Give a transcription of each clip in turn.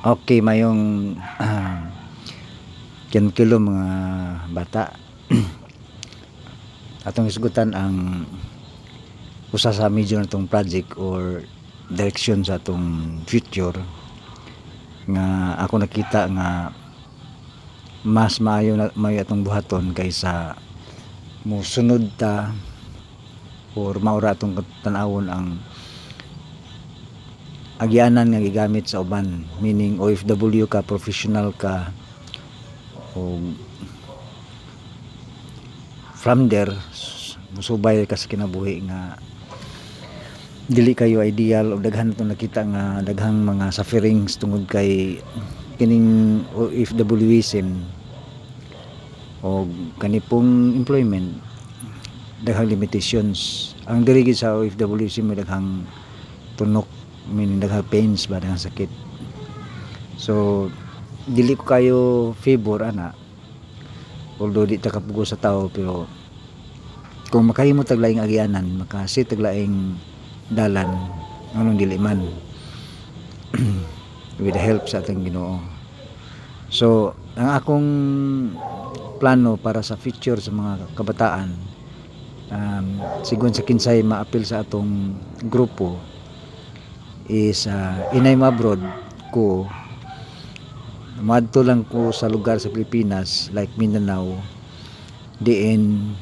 Okay, mayong uh, kilo mga bata. Atong isgutan ang usa sa major natong project or direction sa atong future nga ako nakita nga mas maayo na maayo atong buhaton kaysa mo sunod ta or maura atong tanawon ang agyanan nga gigamit sa uban meaning OFW ka professional ka o from there musubay ka sa kinabuhi nga dili kayo ideal o daghan to nakita nga daghang mga sufferings tungod kay kining OFWism o kanipong employment daghang limitations. Ang diri sa OFWism may daghang tunok meaning daghang pains ba daghang sakit. So dili ko kayo favor ana. Although di ta kapugo sa tao pero kung makahimo taglaing agyanan makasi taglaing dalan anong dili man. With the help sa ating Ginoo. So ang akong plano para sa future sa mga kabataan um, sigon sa kinsay maapil sa atong grupo is uh, inay abroad ko. Madto lang ko sa lugar sa Pilipinas like Mindanao diin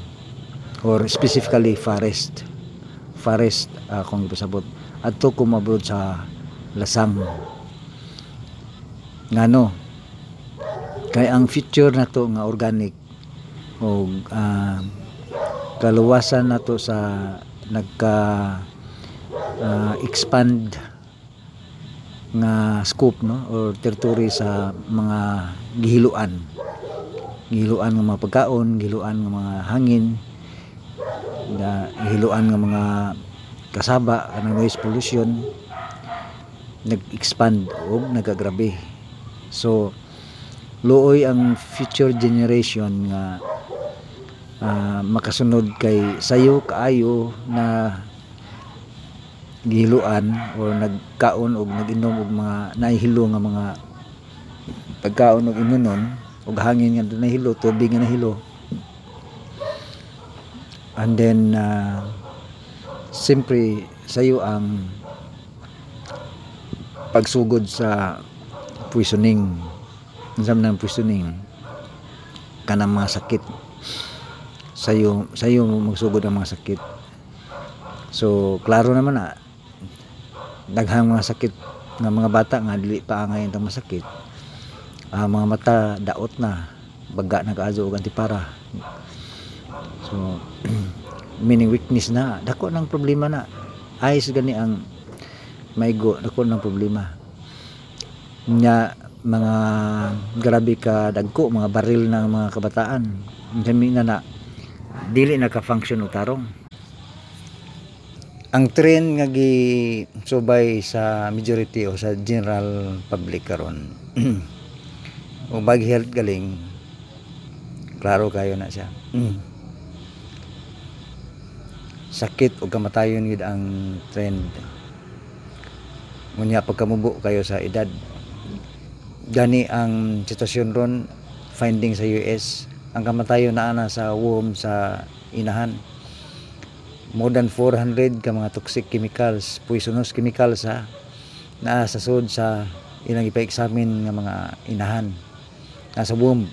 or specifically forest. Forest uh, kung ipasabot. Adto ko mabroad sa Lasang ngano kay ang future na to nga organic o uh, kaluwasan na to sa nagka uh, expand nga scope no? Or territory sa mga gihiluan. Gihiluan ng mga pagkaon gihiluan ng mga hangin na hiluan ng mga kasaba ng noise pollution. Nag-expand o nagagrabe. So luoy ang future generation nga uh, makasunod kay sayo kaayo na gihiluan o nagkaon o naginom og mga nahilo nga mga pagkaon og inunon og hangin nga nahilo tubig nga nahilo. And then uh, siyempre sayo ang pagsugod sa poisoning unsam nang poisoning kanang mga sakit. Sayo sayo magsugod ang mga sakit. So klaro naman na daghang mga sakit ng mga bata nga dili pa angay ang masakit. Uh, mga mata daot na. Baga na kaazo og antipara. So meaning weakness na. Dako ng problema na. Ayos gani ang maigo. Dako ng problema. Nya mga grabe ka dagko mga baril ng mga kabataan. Kami na na. Dili naka-function og tarong ang trend nga gi subay sa majority o sa general public karon. O bag health galing. Klaro kayo na siya. Sakit o kamatayon yun ang trend ngunya pagkamubo kayo sa edad. Gani ang sitwasyon ron finding sa US ang kamatayon na ana sa womb sa inahan more than 400 ka mga toxic chemicals poisonous chemicals ha naa sa sud sa ilang ipa-examine nga mga inahan nasa womb.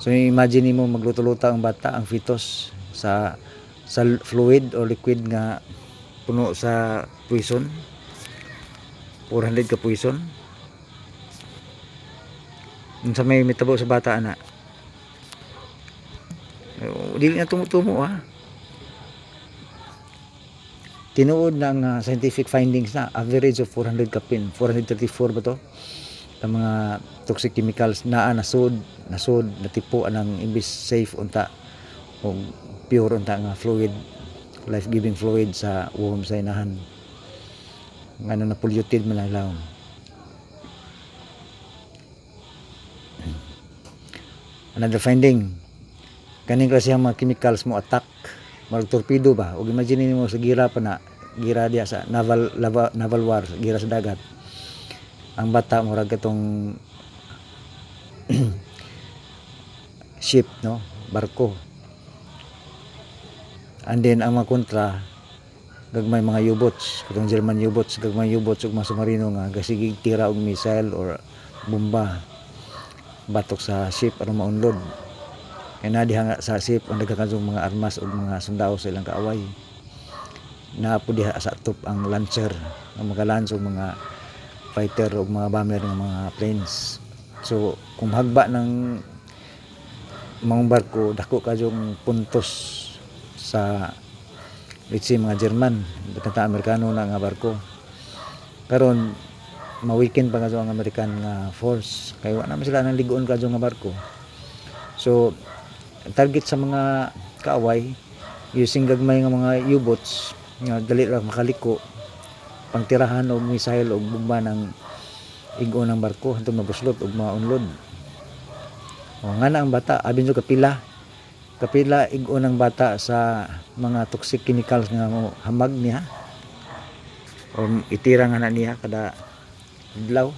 So imagine mo magluto-luto ang bata ang fetus sa sa fluid o liquid nga puno sa poison. 400 ka poison. Sa may mitabo sa bata ana. Dili na tumutumo ha tinuod ng uh, scientific findings na average of 400 kapin 434 ba to? Ang mga toxic chemicals naa nasud nasud natipo anang imbis safe unta o pure unta nga fluid life giving fluid sa womb sa inahan. Nga na polluted man ang lawom another finding. Kaning klase mga chemicals mo attack mag torpedo ba? Ug imagine nimo sa gira pa na gira diya sa naval lava, naval war gira sa dagat. Ang bata murag katong ship no? Barko. And then ang mga kontra gagmay mga U-boats. Katong German U-boats gagmay U-boats ug mga submarino nga gasigig tira og missile or bomba batok sa ship aron maunlod kay na diha nga sa ship ang nagkakansong mga armas ug mga sundao sa ilang kaaway. Na po diha sa top ang lancer ang mga lance mga fighter ug mga bomber ng mga planes. So kung hagba ng mga barko dako kadyong puntos sa let's say mga German kanta Amerikano na nga barko. Karon ma-weekend pa kadyo ang American nga force. Kay wala naman sila nang ligoon kadyo nga barko. So target sa mga kaaway using gagmay nga mga U-boats nga dali ra makaliko pangtirahan og missile og bomba ng igo ng barko hantong mabuslot og maunlod o nga na ang bata abin so kapila kapila igo ng bata sa mga toxic chemicals nga mo hamag niya. O itira nga na niya kada adlaw.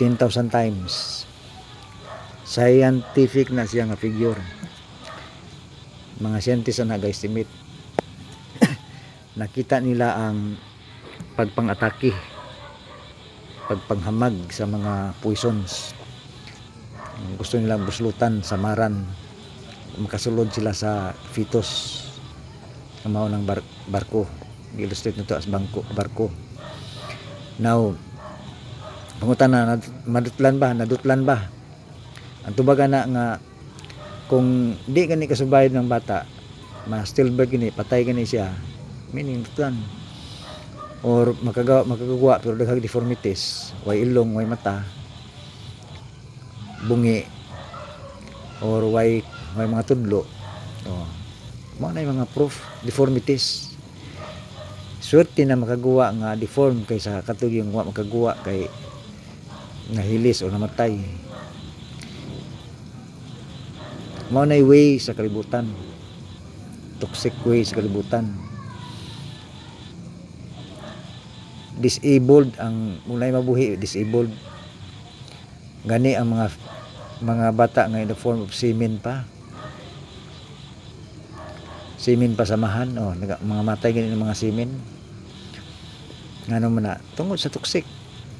10,000 times scientific na siya nga figure. Mga scientist na nag-estimate. Nakita nila ang pagpang-atake pagpanghamag sa mga poisons. Gusto nilang buslutan samaran. Makasulod sila sa fetus. Ang mao ng bar- barko. Illustrate nito as bangko barko. Now pangutan na nad- madutlan ba? Nadutlan ba ang tubaga na nga kung di gani kasubayad ng bata ma stillbirth gini patay gani siya meaning dutlan or makagawa makagawa pero daghang deformities way ilong way mata bungi or way way mga tudlo. Oh mao na mga proof deformities. Swerte na makagawa nga deform kaysa katug yung wa makagawa kay nahilis o namatay mao na yung way sa kalibutan. Toxic way sa kalibutan. Disabled ang mulay mabuhi disabled. Gani ang mga mga bata nga in the form of semen pa. Semen pa samahan oh mga matay gani ng mga semen. Ngano man na tungod sa toxic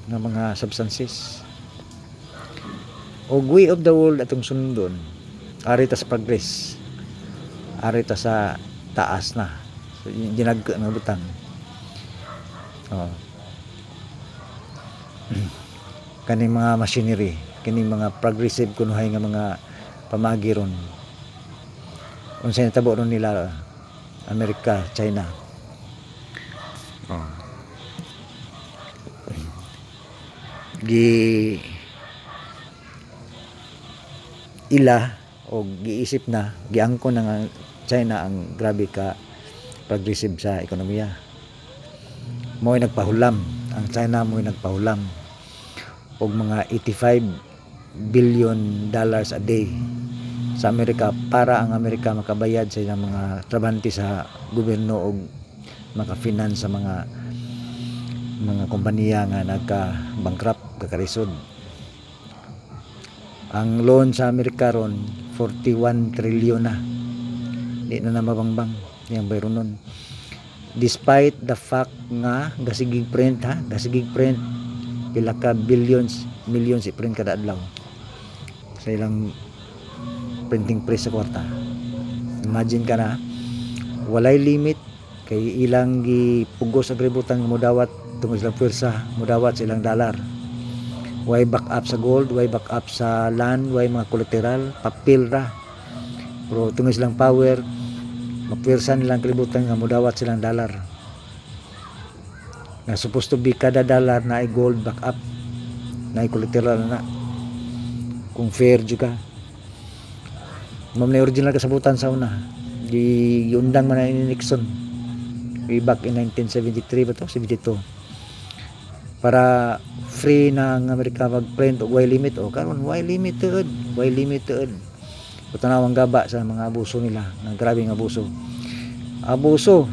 nga mga substances. Og way of the world atong sundon ari ta sa progress. Ari sa taas na. So, ginag nga butang. Oh. Kani mga machinery kini mga progressive kunuhay nga mga pamagiron unsay natabo ron nila Amerika, China? Oh. gi ila o giisip na giangko na nga China ang grabe ka progressive sa ekonomiya. Mo nagpahulam. Ang China mo nagpahulam. Og mga 85 billion dollars a day sa Amerika para ang Amerika makabayad sa ilang mga trabante sa gobyerno og maka-finance sa mga mga kompanya nga nagka bankrupt kakarisod. Ang loan sa Amerika ron 41 trillion na. Di na na mabangbang yung bayro nun. Despite the fact nga gasigig print ha? Gasigig print. Pila ka billions millions i-print kada adlaw. Sa ilang printing press sa kwarta. Imagine ka na walay limit kay ilang gipugos sa gributan nga modawat tungod silang pwersa modawat sa ilang dalar way back up sa gold? Way back up sa land? Way mga collateral papel ra. Pero tungod silang power mapwersa nilang kalibutan nga modawat silang dalar na supposed to be kada dollar na ay gold back up na ay collateral na. Kung fair juga. Ma'am na original kasabutan sa una. Di giundang man ni Nixon. Way back in 1973 ba to? 72 para free na ang Amerika mag-print og way limit? O karon way limited? Way limited? Putanawang gaba sa mga abuso nila ng grabing abuso. Abuso.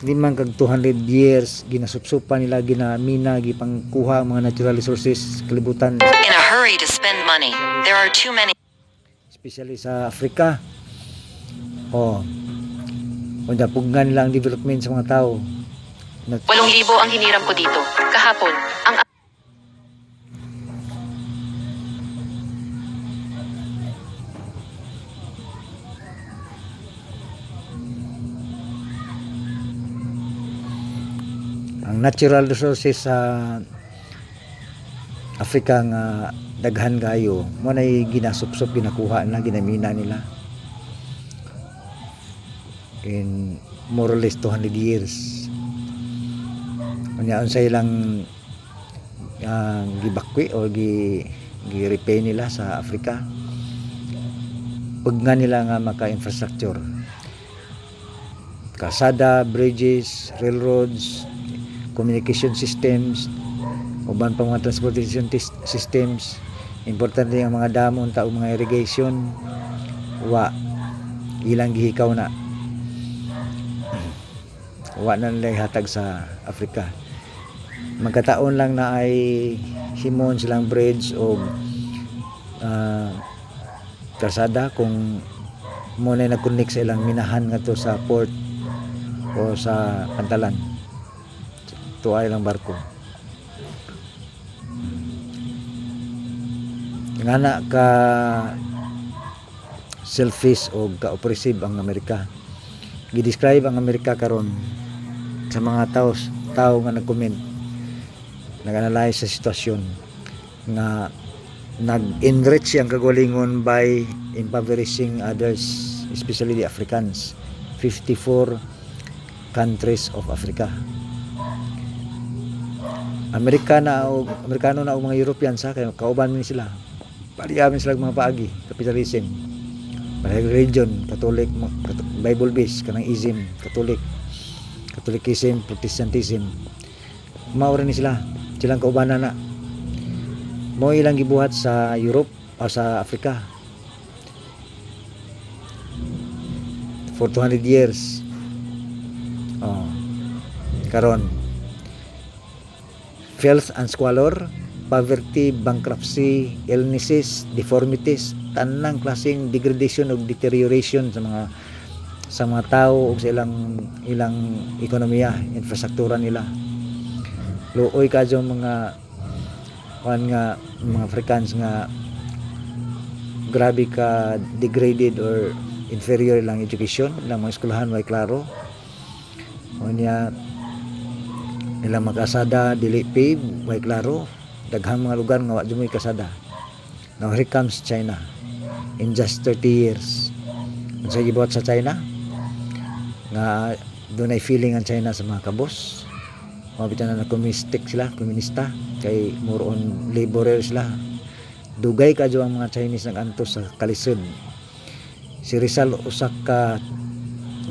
Di man kag 200 years ginasupsupan nila ginamina gipangkuha ang mga natural resources kalibutan. In a hurry to spend money, there are too many. especially sa Africa oh Kung pugnan nila ang development sa mga tao. Walong libo ang hiniram ko dito. Kahapon, ang ang natural resources sa Africa nga daghan kayo mo na ginasupsop ginakuha na ginamina nila in more or less 200 years unya unsay lang uh, gibakwi o gi gi-repay nila sa Africa pag nga nila nga maka-infrastructure kasada, bridges, railroads, communication systems, uban pa mga transportation systems, importante ang mga damo unta mga irrigation, wa ilang gihikaw na. Wa na nila hatag sa Africa. Magkataon lang na ay himon silang bridge o ah, kalsada kung mo na nag-connect sa ilang minahan nga to sa port o sa pantalan. Tuay lang barko. Nga na ka selfish o ka-oppressive ang Amerika. Gidescribe ang Amerika karon sa mga tao tao nga nag-comment nag-analyze sa sitwasyon nga nag-enrich ang kagalingon by impoverishing others especially the Africans. 54 countries of Africa. Amerika na o Amerikano na o mga Europeans ha kay kauban min sila. Pariyamin sila mga paagi capitalism. Parehag religion Catholic Bible based kanang ism Catholic. Catholicism Protestantism. Maura ni sila silang kaubanan na mo ilang gibuhat sa Europe o sa Africa for 200 years. Oh karon. Filth and squalor, poverty, bankruptcy, illnesses, deformities, tanang klaseng degradation o deterioration sa mga sa mga tao o sa ilang ilang ekonomiya, infrastruktura nila. Luoy ka mga kuan nga mga Africans nga grabe ka degraded or inferior lang education lang mga eskwelahan way klaro. O niya ilang magkasada dili way klaro. Daghang mga lugar nga wa jud mo'y kasada now here comes China. In just 30 years. Unsa gibuhat sa China. Nga doon ay feeling ang China sa mga kabos mabitan na communistic sila komunista kay more on laborer sila. Dugay ka ang mga Chinese nagantos sa kalisod. Si Rizal usak ka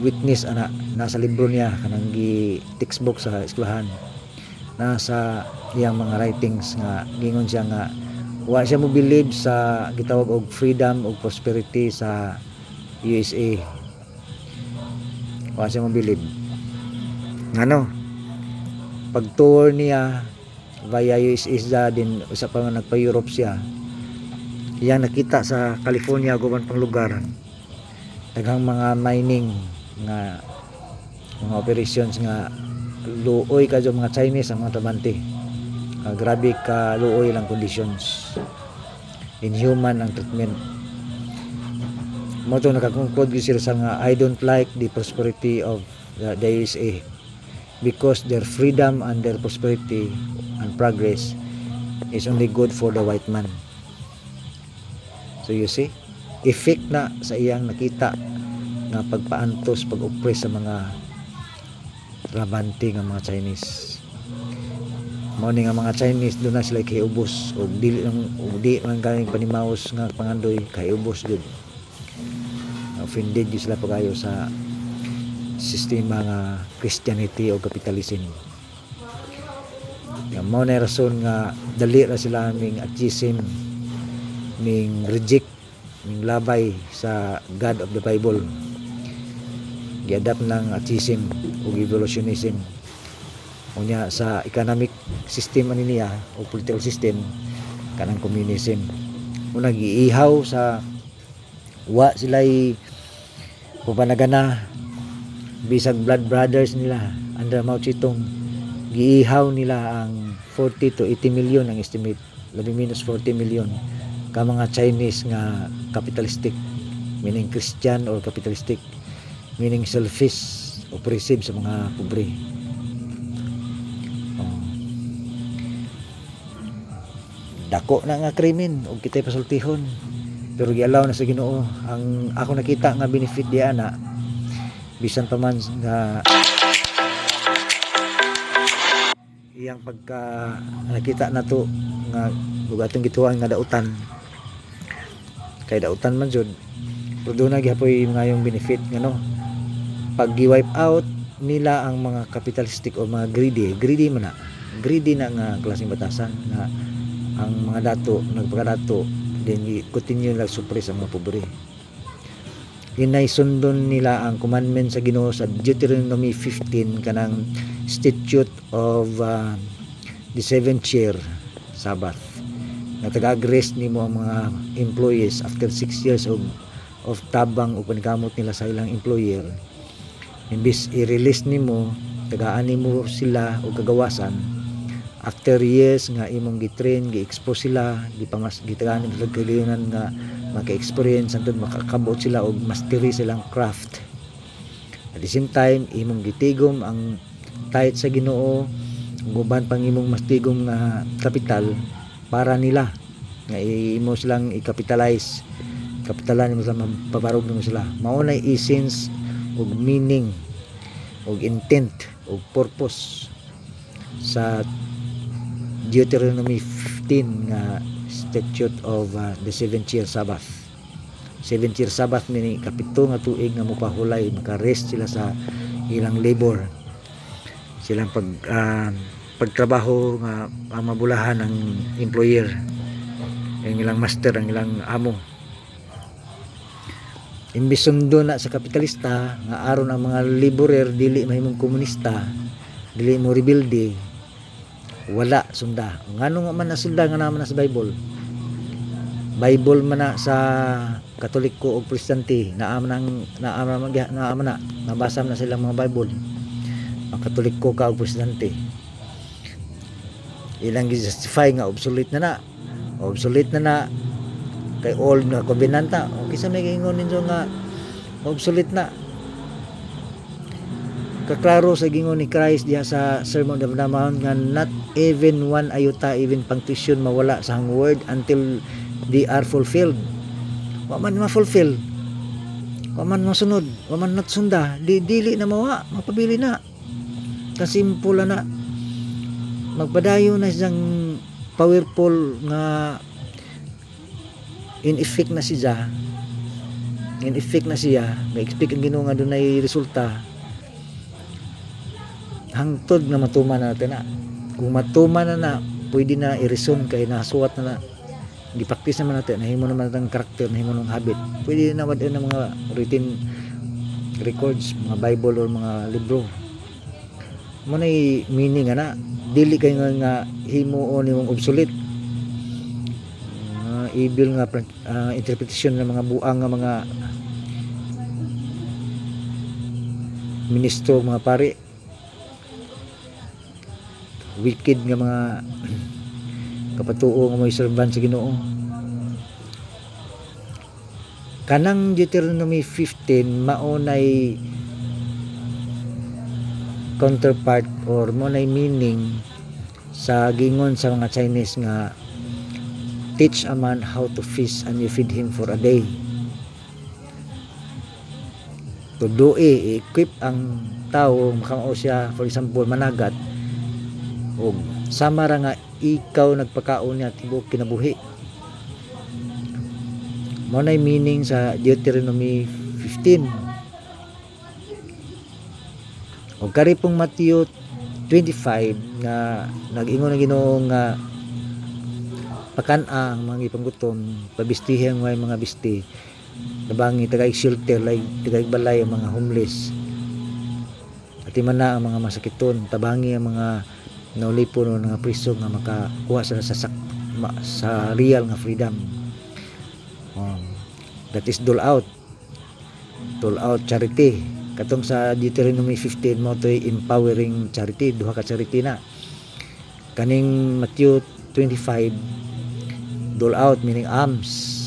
witness ana nasa libro niya kanang gi textbook sa eskwelahan. Nasa iyang mga writings nga gingon siya nga wa siya mo believe sa gitawag og freedom og prosperity sa USA wa siya mo believe. Ngano pag tour niya via USA siya din usa pa nga nagpa Europe siya. Iyang nakita sa California guban pang lugar. Daghang mga mining nga mga operations nga luoy ka mga Chinese ang mga trabante Ah, grabe ka luoy lang conditions. Inhuman ang treatment. Mo ito nakakungkod gyud sila sa nga I don't like the prosperity of the, the USA because their freedom and their prosperity and progress is only good for the white man. So you see effect na sa iyang nakita nga pagpaantos pag-oppress sa mga trabante nga mga Chinese. Mao ni nga mga Chinese doon na sila kayubos og dili og di man galing panimaos nga pangandoy kayubos gud offended sila pagayo sa sistema nga Christianity o capitalism nga mao na rason nga dali ra sila ming atheism ming reject ming labay sa God of the Bible. Giadapt ng atheism o evolutionism. Unya sa economic system ani niya o political system kanang communism. Una giihaw sa wa sila'y pupanagana bisag blood brothers nila under Mao Zedong giihaw nila ang 40 to 80 million ang estimate labi minus 40 million ka mga Chinese nga capitalistic meaning Christian or capitalistic meaning selfish oppressive sa mga pobre Oh. dako na nga krimen ug kitay pasultihon pero gialaw na sa Ginoo ang ako nakita nga benefit di ana bisan pa man nga iyang pagka nakita na to nga bugatong gituan nga dautan. Kay dautan man jud pero doon na mga yung benefit nga no? Pag gi-wipe out nila ang mga capitalistic o mga greedy. Greedy man na. Greedy na nga klaseng batasan nga ang mga dato nagpakadato then i- continue lang suppress ang mga pobre Inay sundon nila ang commandment sa Ginoo sa Deuteronomy 15 kanang statute of uh, the seventh year Sabbath. Na taga-agrest nimo ang mga employees after 6 years of of tabang o panikamot nila sa ilang employer. Imbis i-release nimo tagaan nimo sila o kagawasan after years nga imong gitrain gi-expose sila gipamas gitagaan nimo sila kaliunan nga maka-experience antod makakabot sila og mastery silang craft. At the same time imong gitigom ang tayt sa Ginoo ug uban pang imong mastigom nga kapital para nila. Nga imo silang i-capitalize. Kapitalan mo sila mapabarog mo sila. Mao na essence ug meaning ug intent ug purpose sa Deuteronomy 15 nga statute of uh, the seventh year Sabbath. Seventh year Sabbath meaning kapito nga tuig nga mopahulay maka-rest sila sa ilang labor. Silang pag ah, pagtrabaho nga ang mabulahan ng employer ang ilang master ang ilang amo. Imbis sundo na sa kapitalista nga aron ang mga laborer dili mahimong komunista dili mo rebuilde wala sunda. Ngano nga man na sunda nga naman na sa Bible Bible man na sa Katoliko o Protestante naaman ang naaman na naaman na nabasa na sila mga Bible. Ang Katoliko ka o Protestante ilang justify nga obsolete na na. Obsolete na na. Kay old na. Kombinanta o kisa may gingon ninyo nga obsolete na. Kaklaro sa gingon ni Christ diha sa Sermon of the Mount nga not even one ayuta even punctuation mawala sa hang word until they are fulfilled. Wa man ma-fulfill. Wa man masunod. Wa man natsunda di dili na mawa. Mapabili na. Kasimpula na. Magpadayo na siyang powerful nga in effect na siya. In effect na siya. May expect ang Ginoo nga dunay resulta. Hangtod na matuman na natin na. Kung matuman na na pwede na i-resume kay nasuwat na na gipraktis naman natin. Nahimo naman natin ang karakter nahimo ng habit. Pwede na wad ng mga written records mga bible or mga libro. Mo na meaning nga na dili kay nga, nga himuon nimong obsolete. Uh, evil nga uh, interpretation ng mga buang nga mga ministro mga pare wicked nga mga kapatuo nga mga serban sa Ginoo. Kanang Deuteronomy 15 maunay counterpart or maunay meaning sa gingon sa mga Chinese nga teach a man how to fish and you feed him for a day. To do equip ang tao makao siya for example managat o sama ra nga ikaw nagpakaon niya tibuok kinabuhi. Mo na meaning sa Deuteronomy 15 o kari pong Matthew 25 nga nag-ingon ang Ginoo nga pakan ang mga ipanggutom pabistihan way mga bisti nabangi tagay shelter like tagay balay ang mga homeless. Pati man na ang mga masakiton tabangi ang mga naulipon o mga priso nga makakuha sa sak, ma, sa real nga freedom. Um, that is dole out. Dole out charity. Katong sa Deuteronomy 15 mo to'y empowering charity. Duha ka charity na. Kaning Matthew 25 dole out meaning alms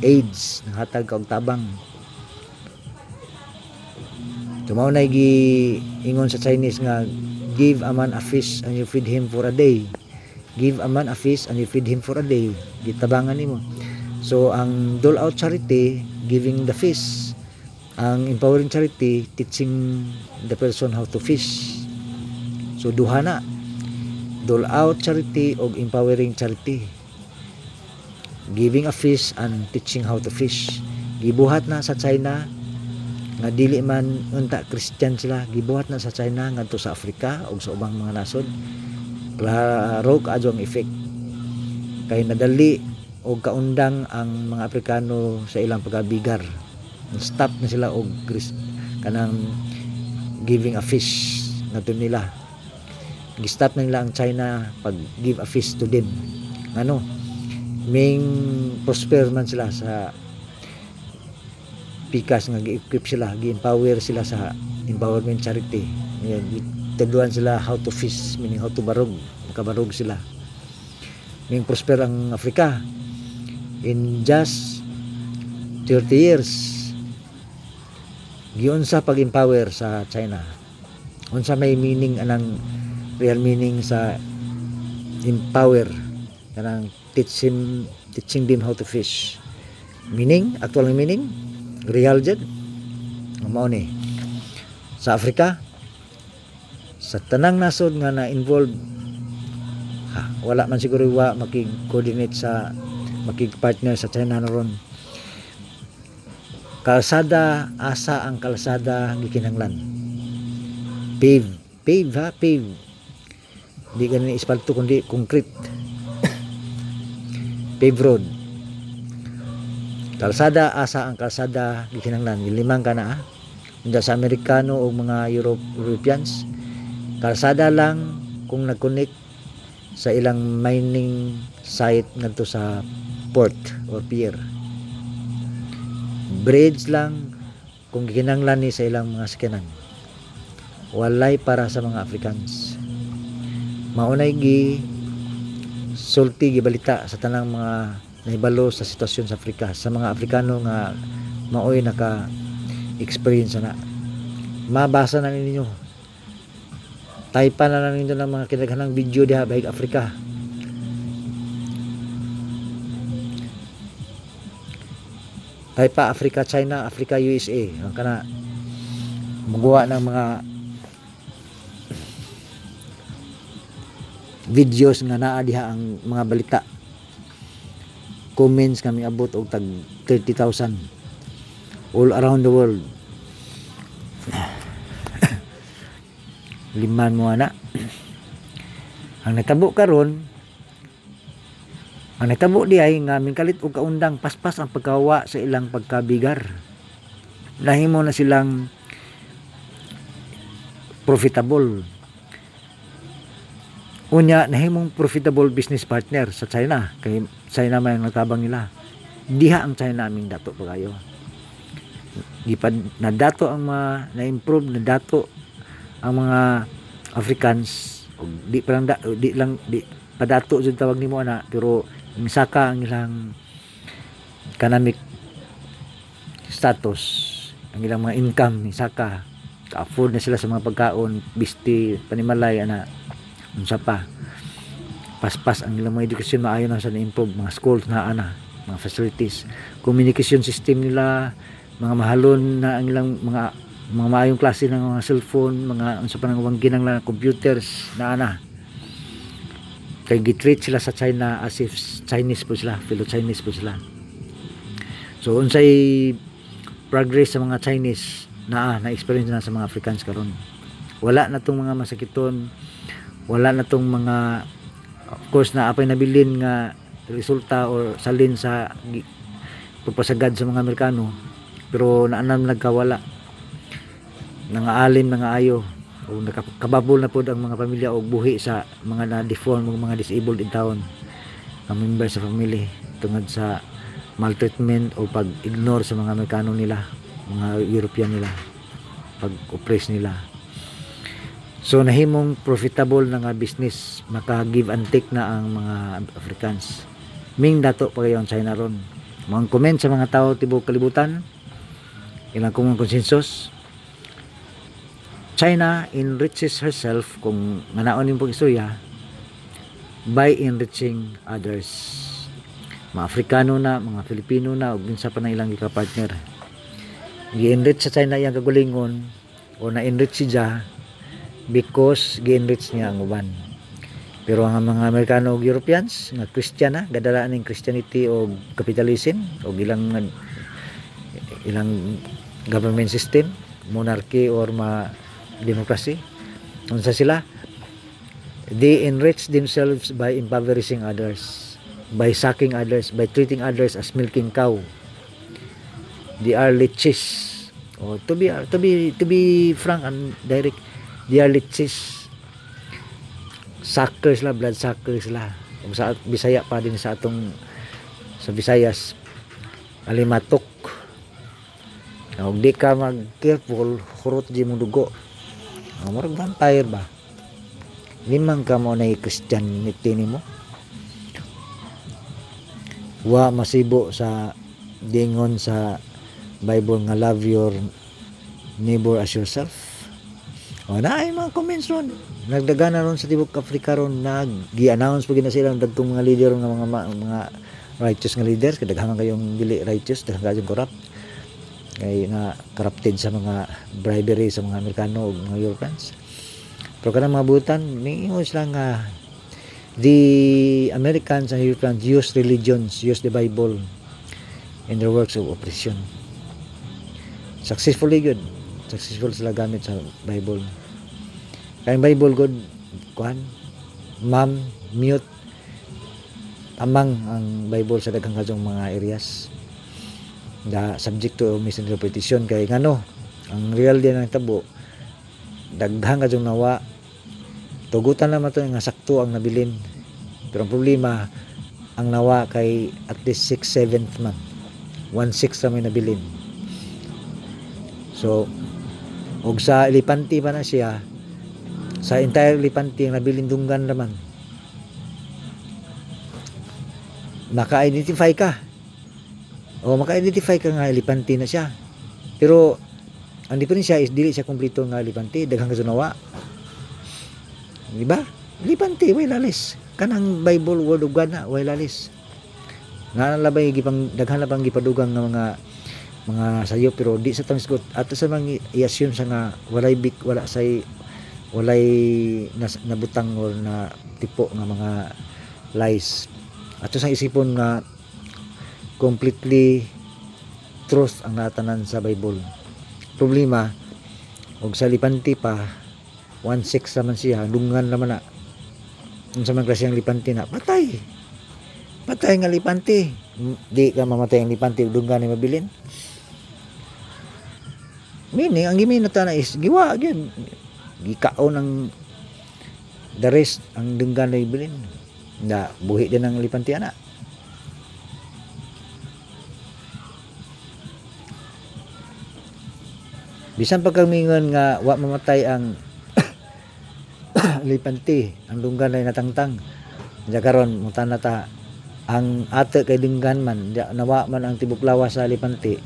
AIDS hatag kag tabang. Tumaw na gi ingon sa Chinese nga give a man a fish and you feed him for a day. Give a man a fish and you feed him for a day. Gitabangan nimo. So ang dole out charity giving the fish. Ang empowering charity teaching the person how to fish. So duha na. Dole out charity o empowering charity. Giving a fish and teaching how to fish. Gibuhat na sa China nga dili man unta Christian sila gibuhat na sa China ngadto sa Africa ug sa ubang mga nasod. Klaro kaadyo ang effect. Kay nadali og kaundang ang mga Afrikano sa ilang pagabigar stop na sila og kanang giving a fish ngadto nila. Gi-stop na nila ang China pag give a fish to them. Ano? Ming prosper man sila sa pikas nga gi-equip sila, gi-empower sila sa empowerment charity. Yan, tagduan sila how to fish, meaning how to barog. Makabarog sila. Ming prosper ang Africa. In just 30 years, giunsa pag-empower sa China. Unsa may meaning anang real meaning sa empower kanang teach him teaching them how to fish meaning actual meaning real jud mao ni. Sa Africa sa tanang nasod nga na involved ha, wala man siguro wa makig-coordinate sa makig-partner sa China naron kalsada asa ang kalsada gikinahanglan pave. Pave ha pave. Di ganin espalto kundi concrete. Pave road kalsada asa ang kalsada? Gikinahanglan limang kana ah.Unda sa Amerikano o mga Europe, Europeans. Kalsada lang kung nag-connect sa ilang mining site ngadto sa port or pier. Bridge lang kung gikinahanglan ni sa ilang mga sakyanan. Walay para sa mga Africans maunay gi sulti gibalita sa tanang mga nahibalo sa sitwasyon sa Afrika sa mga Afrikano nga maoy naka experience na. Mabasa na ninyo. Taypa na lang ninyo ng mga kinaghanang video diha bahig Afrika. Taypa Africa China Africa USA ang kana magawa ng mga videos nga naa diha ang mga balita comments kami abot og tag 30,000 all around the world. Liman mo ana. Ang natabo karon ang natabo di ay nga kalit og kaundang paspas ang pagkawa sa ilang pagkabigar. Nahimo na silang profitable. Unya nahimong profitable business partner sa China. Kay China man ang nagtabang nila. Diha ang China aming dato pagayo gipad na dato ang mga na-improve na dato ang mga Africans. O di pa lang di lang di padato jud tawag nimo ana pero misaka ang ilang economic status ang ilang mga income misaka ka-afford na sila sa mga pagkaon bisti panimalay ana unsa pa paspas ang ilang mga edukasyon maayo na sa na-improve mga schools na ana mga facilities communication system nila mga mahalon na ang ilang mga mga maayong klase ng mga cellphone, mga unsa pa nang wanggi ng mga computers na ana. Kay gitreat sila sa China as if Chinese po sila, fellow Chinese po sila. So unsay progress sa mga Chinese na na experience na sa mga Africans karon. Wala na tong mga masakiton, wala na tong mga of course na apay nabilin nga resulta or salin sa pagpasagad sa mga Amerikano. Pero naanam nagkawala. Nangaalim na nga ayo o nakababol na pod ang mga pamilya og buhi sa mga na-deform o mga disabled in town. Ang member sa family tungod sa maltreatment o pag-ignore sa mga Amerikano nila mga European nila pag-oppress nila so nahimong profitable na nga business. Maka give and take na ang mga Africans. Ming dato pa kayo ang China ron. Mga comment sa mga tao tibok kalibutan. Ilang kung konsensus. China enriches herself kung nganaon yung pag-istorya by enriching others. Mga Afrikano na, mga Filipino na, ug minsan pa na ilang ika-partner. Gi-enrich sa China iyang kagulingon o na-enrich siya because gi-enrich niya ang uban. Pero ang mga Amerikano ug Europeans nga Christian na, gadalaan ng Christianity o capitalism o ilang ilang government system, monarchy or ma democracy. Unsa sila? They enrich themselves by impoverishing others, by sucking others, by treating others as milking cow. They are leeches. Oh, to be to be to be frank and direct, leeches. Suckers la, blood suckers la. Sa Bisaya pa din sa atong sa Visayas, alimatok. Kung di ka mag careful, kurot di mong dugo. Murag vampire ba? Limang ka mo na Christianity nimo. Wa masibo sa dingon sa Bible nga love your neighbor as yourself. Na ay mga comments ron. Nagdagana ron sa Tibok Africa ron nag gi-announce pag na sila dagtong mga leader nga mga mga, righteous nga leaders kadaghan kayong dili righteous daghan kayong corrupt kay nga corrupted sa mga bribery sa mga Amerikano ug mga Europeans. Pero kanang mga butan, niingon sila nga the Americans and Europeans use religions, use the Bible in their works of oppression. Successfully good. Successful sila gamit sa Bible. Ang Bible good, kuhan, ma'am, mute, amang ang Bible sa daghang kajong mga areas. Da subject to misinterpretation. Kay ngano ang real din ang tabo daghang kajong nawa tugutan naman to nga sakto ang nabilin. Pero ang problema ang nawa kay at least 6 7th man. 1 6 na may nabilin. So og sa Elipanti pa na siya sa entire Elipanti ang nabilin dunggan naman. Naka-identify ka. O maka-identify ka nga Elipanti na siya. Pero ang diferensya is dili siya kumpleto nga Elipanti daghang kasunawa. Di ba Elipanti way lalis. Kanang Bible word of God na way lalis. Nga labay gipang daghan na pang gipadugang nga mga mga sayo pero di sa tangsgot ato sa mga i-assume sa nga walay big wala say walay nas, nabutang or na tipo nga mga lies. Ato sa isipon nga completely truth ang natanan sa Bible. Problema og sa lipanti pa 1-6 naman siya dungan naman na. Unsa man klase ang lipanti na patay! Patay nga lipanti di ka mamatay ang lipanti dungan ni mabilin. Meaning ang gimin na na is giwa gyud gikaon ang the rest ang dunggan ni mabilin na buhi din ang lipanti ana. Bisan pagkamingon nga wa mamatay ang lipanti ang dunggan ay natangtang. Diya karon mutan na ta ang ate kay dinggan man diya nawa man ang tibok lawas sa lipanti.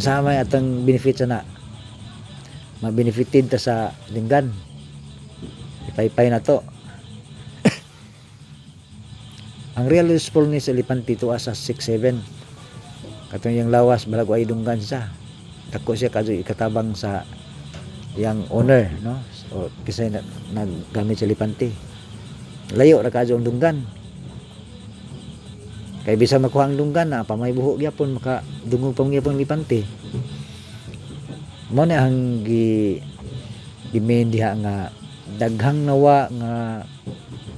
Sa may atang benefit na ma-benefited ta sa dinggan ipaypay na to. Ang real usefulness sa lipanti to asa 6-7 katong yung lawas balag ay dunggan siya. Dako siya kadto ikatabang sa yang owner no? O kasi na, naggamit sa lipanti layo ra kadto ang dunggan. Kay bisa makuha ang dunggan na pamay buho gyapon maka dungog pa gyapon lipanti mo na ang gi gimain diha nga daghang nawa nga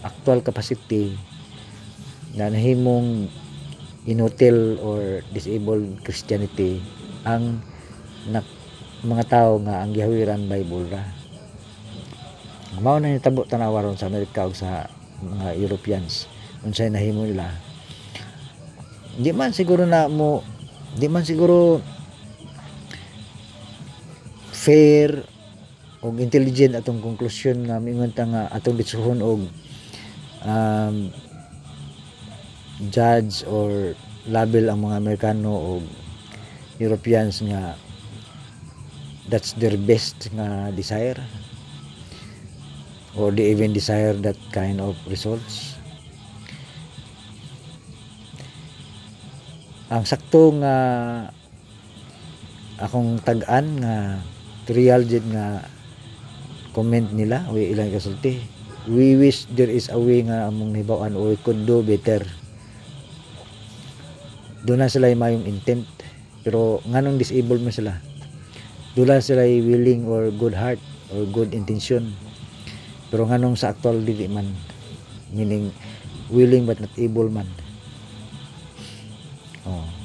actual capacity na nahimong inutil or disabled Christianity ang nak mga tao nga ang gihawiran Bible ra. Mao na nitabo tanawa ron sa Amerika ug sa mga Europeans. Unsay nahimo nila. Di man siguro na mo di man siguro fair og intelligent atong konklusyon nga mingon ta nga atong bitsuhon og um, judge or label ang mga Amerikano o Europeans nga that's their best nga desire or they even desire that kind of results. Ang sakto nga akong tag-an nga real jud nga comment nila we ilang kasulti we wish there is a way nga among hibawan or we could do better. Doon na sila mayong intent. Pero nganong disabled man sila doon sila willing or good heart or good intention. Pero nganong sa actual dili man meaning willing but not able man. Oh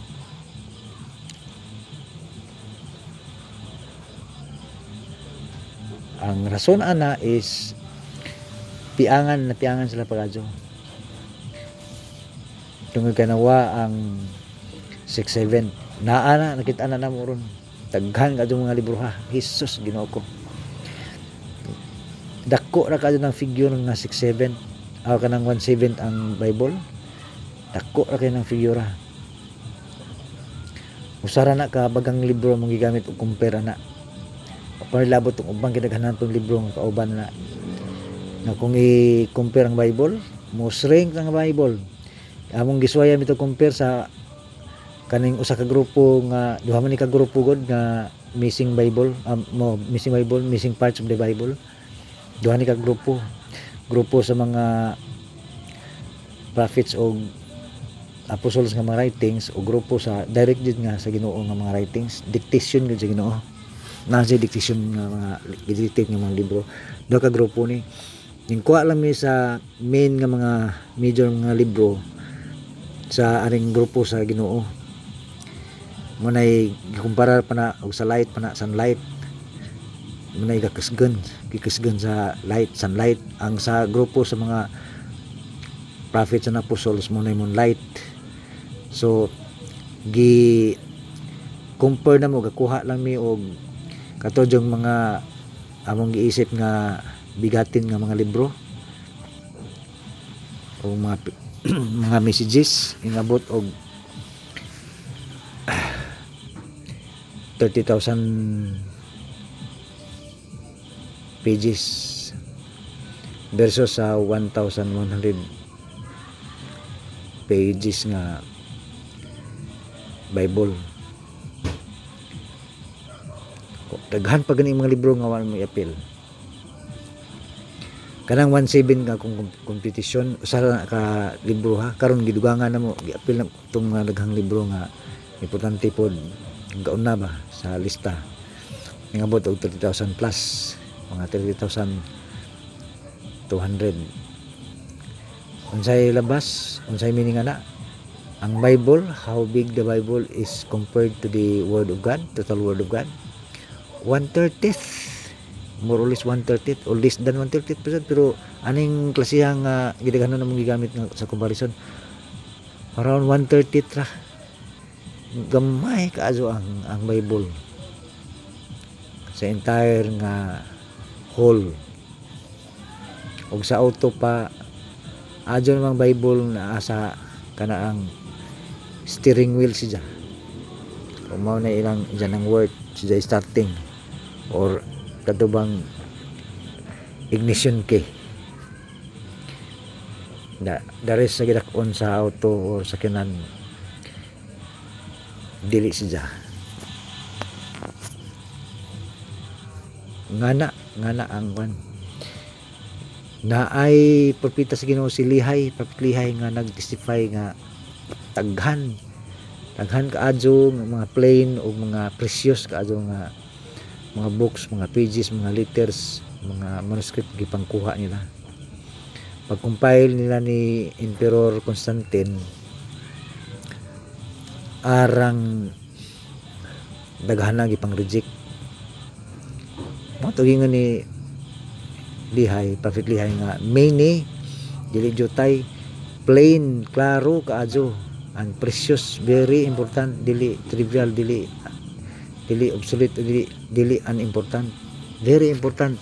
ang rason ana is piangan na piangan sila pagadyo tungod kanawa ang 6-7 naa na nakita na namo ron. Daghan kadyo mga libro ha? Jesus Ginoo ko. Dako ra kadyo ng figure nga 6-7 aw kanang 1-7 ang Bible. Dako ra kay ng figure ha? Usara na ka bagang libro mong gigamit og compare na panilabot tong ubang kinaghanan tong libro nga kauban na na kung i-compare ang Bible mo strength ang Bible. Among giswaya mito compare sa kaning usa ka grupo nga duha man ni ka grupo god nga missing Bible um, mo missing Bible missing parts of the Bible duha ni ka grupo. Grupo sa mga prophets o apostles nga mga writings o grupo sa direct nga sa Ginoo nga mga writings dictation gud sa Ginoo nasa dictation nga mga dictate nga mga libro. Duha ka grupo ni. Yung kuha lang mi sa main nga mga major nga libro sa aring grupo sa Ginoo. Mo nay gikumpara pa na og sa light pa na sunlight. Mo nay gakasgan gikasgan sa light sunlight. Ang sa grupo sa mga prophets and apostles mo moonlight. So gi compare na mo gakuha lang mi og katudyong mga among giisip nga bigatin nga mga libro. O mga mga messages ingabot og 30,000 pages versus sa 1,100 pages nga Bible daghan pa gani mga libro nga wala mo i-appeal. Kanang 1.7 nga kung competition usa ka libro ha? Karon gidugangan na mo gi-appeal na itong mga daghang libro nga importante pod gaon na ba sa lista. Ngabot og 30,000 plus mga 30,200 unsay labas unsay meaning ana? Ang Bible how big the Bible is compared to the word of God total word of God 1/30th more or less 1/30th or less than 1/30th percent. Pero aning klasihang nga gidaghanon na mong gigamit nga sa comparison? Around 1/30th ra. Gamay kaayo ang ang Bible. Sa entire nga whole og sa auto pa adyo namang Bible na asa kana ang steering wheel siya kung mao na ilang dyan ang work siya starting or katubang ignition key. Da the rest sa gidakon sa auto or sa kinan dili siya. Ngana ngana ang kwan. Na ay propita sa Ginoo si Lihay prophet Lihay nga nagtestify nga taghan. Taghan kaadyo mga plain o mga precious kaadyo nga mga books, mga pages, mga letters, mga manuscript gipangkuha nila. Pag-compile nila ni Emperor Constantine arang daghan na gipang reject mo tugingon ni lihay prophet lihay nga many dili jutay plain klaro kaadyo and precious very important dili trivial dili dili obsolete dili dili unimportant. Very important.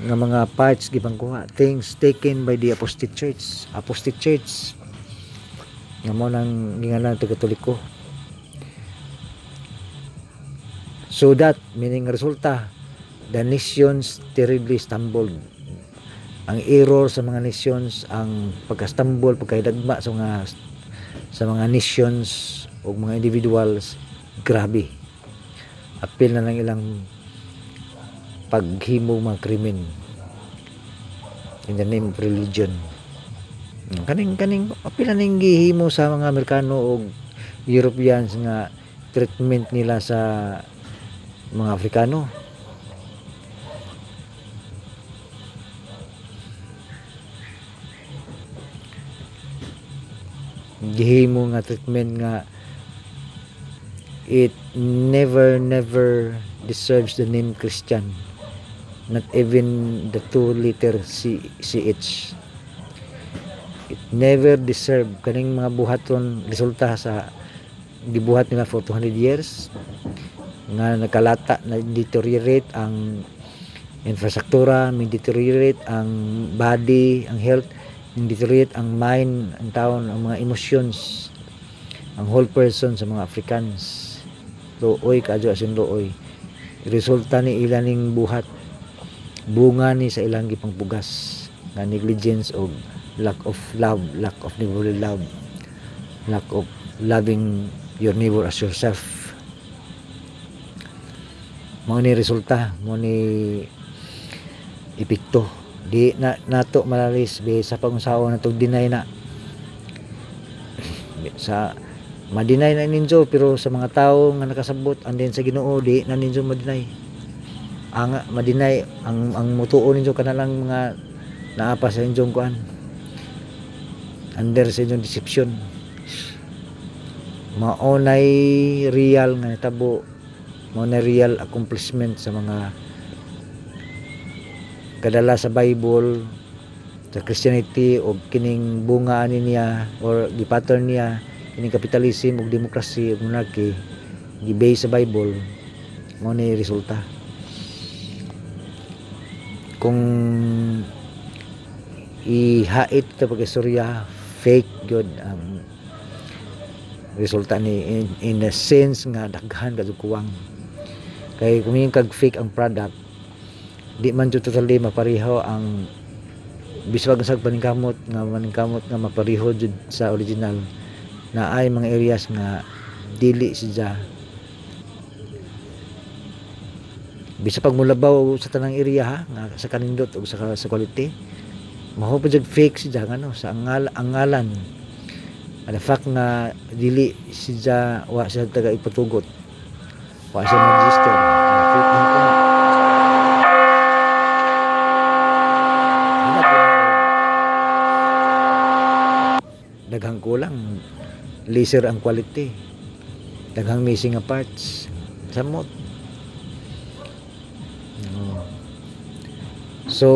Nga mga parts gibang kuha. Things taken by the apostate church. Apostate church. Nga mo nang gingalan ng katoliko so that meaning resulta the nations terribly stumbled. Ang error sa mga nations ang pagka-stumble pagkaidagma sa mga sa mga nations o mga individuals grabe. Apil na lang ilang paghimo mga krimen in the name of religion. Kaning kaning apil na ning gihimo sa mga Amerikano o Europeans nga treatment nila sa mga Afrikano? Gihimo nga treatment nga it never never deserves the name Christian. Not even the two letter C, CH it never deserve kaning mga buhaton resulta sa gibuhat nila for 200 years nga nakalata na deteriorate ang infrastruktura, may deteriorate ang body, ang health, yung deteriorate ang mind, ang taon, ang mga emotions, ang whole person sa mga Africans. Looy, kadyo asin looy. Resulta ni ilaning buhat, bunga ni sa ilang gipang bugas, nga negligence o lack of love, lack of neighborly love, lack of loving your neighbor as yourself. Mo ni resulta, mo ni epekto di na nato malalis be sa pangunsaon na to deny na sa madinay na ninyo pero sa mga tao nga nakasabot and sa Ginoo di na ninyo madinay. Ang madinay ang ang mutuo ninyo kanalang mga naapa sa inyong kuan. Under sa inyong deception maonay real nga natabo maonay real accomplishment sa mga kadala sa Bible sa Christianity o kining bunga ani niya or di pattern niya kining capitalism o democracy o monarchy gi-base sa Bible mo ni resulta. Kung ihait ito pag-istorya fake good ang resulta ni in, in a sense nga daghan kadto kuwang kay kung kag fake ang product di man jud totally mapariho ang biswag sa paningkamot nga maningkamot nga mapariho jud sa original na ay mga areas nga dili siya. Bisa pag mulabaw sa tanang area ha nga sa kanindot o sa sa quality maho pa fake siya ngano sa angal angalan. The fact nga dili siya wa siya taga ipatugot wa siya mag-register. Fake na daghang kulang laser ang quality. Daghang missing parts. Samot Oo. so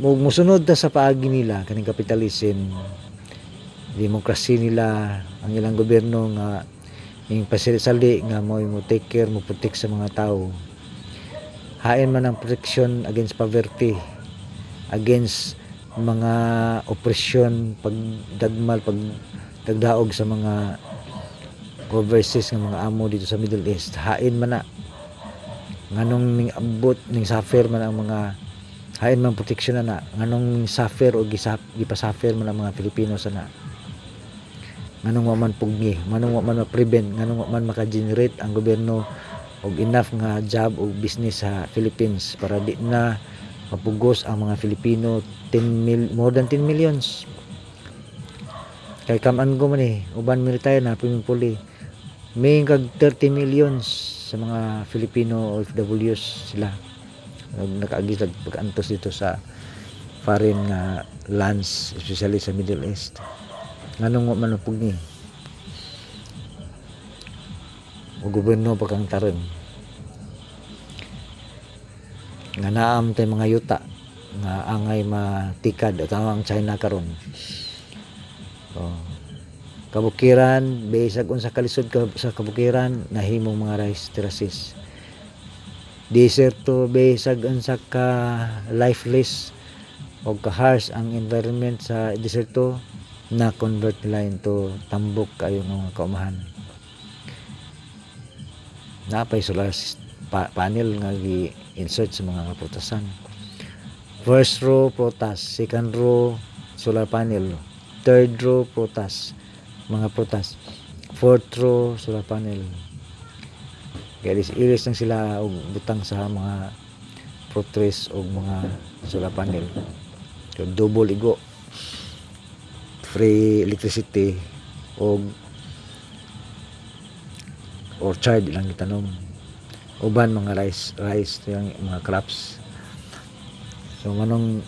musunod ta sa paagi nila kaning kapitalism demokrasy nila ang ilang gobyerno nga yung pasali nga mo mo take care mo protect sa mga tao. Hain man ang protection against poverty against mga opresyon pagdagmal pag dagdaog sa mga overseas nga mga amo dito sa Middle East hain man na. Nganong ning abot ning suffer man ang mga hain man proteksyon na na. Nganong suffer o gipasuffer man ang mga Pilipino sana nganong wa man pugni nganong wa man ma-prevent nganong wa man maka-generate ang gobyerno og enough nga job o business sa Philippines para di na mapugos ang mga Filipino 10 mil, more than 10 millions. Kay kaman ko man eh uban mi retire na puli. May kag 30 millions sa mga Filipino OFWs sila. Nag- nakaagi sa pag-antos dito sa foreign nga lands especially sa Middle East. Nganong wa man pugni? O gobyerno pagkang taron nga naam tay mga yuta nga angay matikad o tawang China karon oh. kabukiran bisag unsa kalisod ka sa kabukiran nahimong mga rice terraces deserto bisag unsa ka lifeless o ka harsh ang environment sa deserto na convert nila into tambok kayo ng kaumahan napay solar panel nga gi-insert sa mga kaputasan. First row protas second row solar panel. Third row protas mga protas fourth row solar panel. Kaya ilis lang sila og butang sa mga pro trees o mga solar panel. So double igo. Free electricity o orchard lang itanom uban mga rice rice yung mga crops. So manong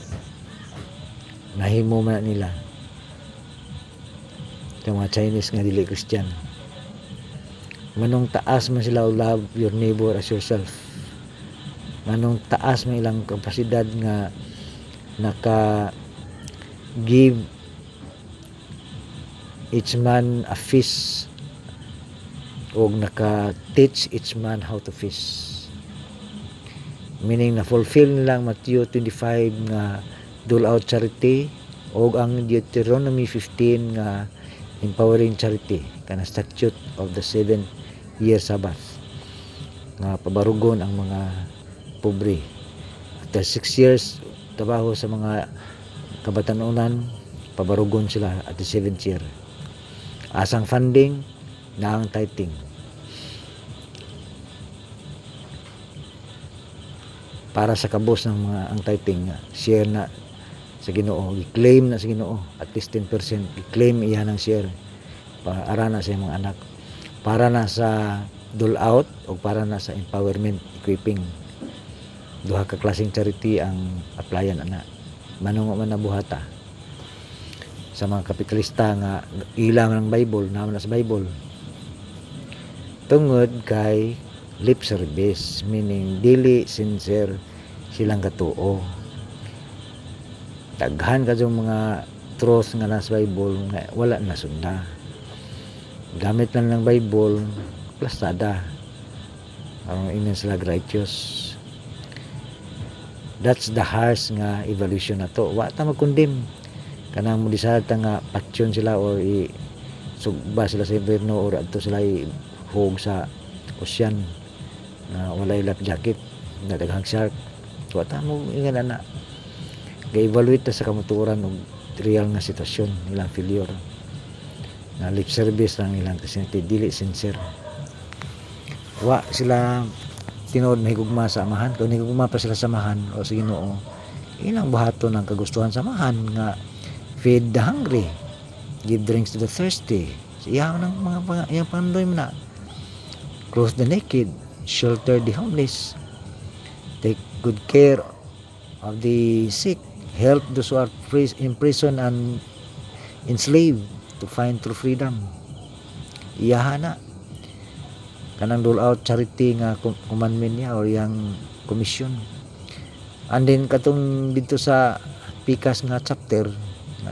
nahimo man nila. Yung mga Chinese nga dili Christian. Manong taas man sila love your neighbor as yourself. Manong taas man ilang kapasidad nga naka give each man a fish o naka teach each man how to fish. Meaning na fulfill nilang Matthew 25 nga dole out charity o ang Deuteronomy 15 nga empowering charity kana statute of the seventh year Sabbath. Nga pabarugon ang mga pobre. After 6 years trabaho sa mga kabatanunan pabarugon sila at the 7th year. Asang funding ang tithing. Para sa kabos ng mga ang tithing share na sa Ginoo. I-claim na sa Ginoo. At least 10% i-claim iya ng share. Para ara na sa mga anak. Para na sa dole out o para na sa empowerment equipping. Duha ka klaseng charity ang applyan ana. Manungo man na buhata. Sa mga kapitalista nga ilang ng Bible naman na sa Bible tungod kay lip service meaning dili sincere silang katuo. Daghan ka mga truth nga nasa Bible nga wala na sunda gamit lang ng Bible plastada. Ang inan sila righteous that's the harsh nga evolution na to. Wa ta magkondem kanang mo disarta nga patyon sila or i sugba sila sa inverno or adto sila i hug sa ocean na walay life jacket na daghang shark wa ta mo ingan na ga-evaluate sa kamuturan og real nga sitwasyon ilang failure. Na lip service lang ilang kasi dili sincere. Wa sila tinod mahigugma sa amahan kung higugma pa sila sa amahan o sa Ginoo ilang buhato ng kagustuhan sa amahan nga feed the hungry give drinks to the thirsty. Iya ng mga mga pandoy mo na clothe the naked shelter the homeless. Take good care of the sick. Help those who are in prison and enslaved to find true freedom. Iyaha na kanang dole out charity nga com- commandment niya or yang commission. And then katong dito sa pikas nga chapter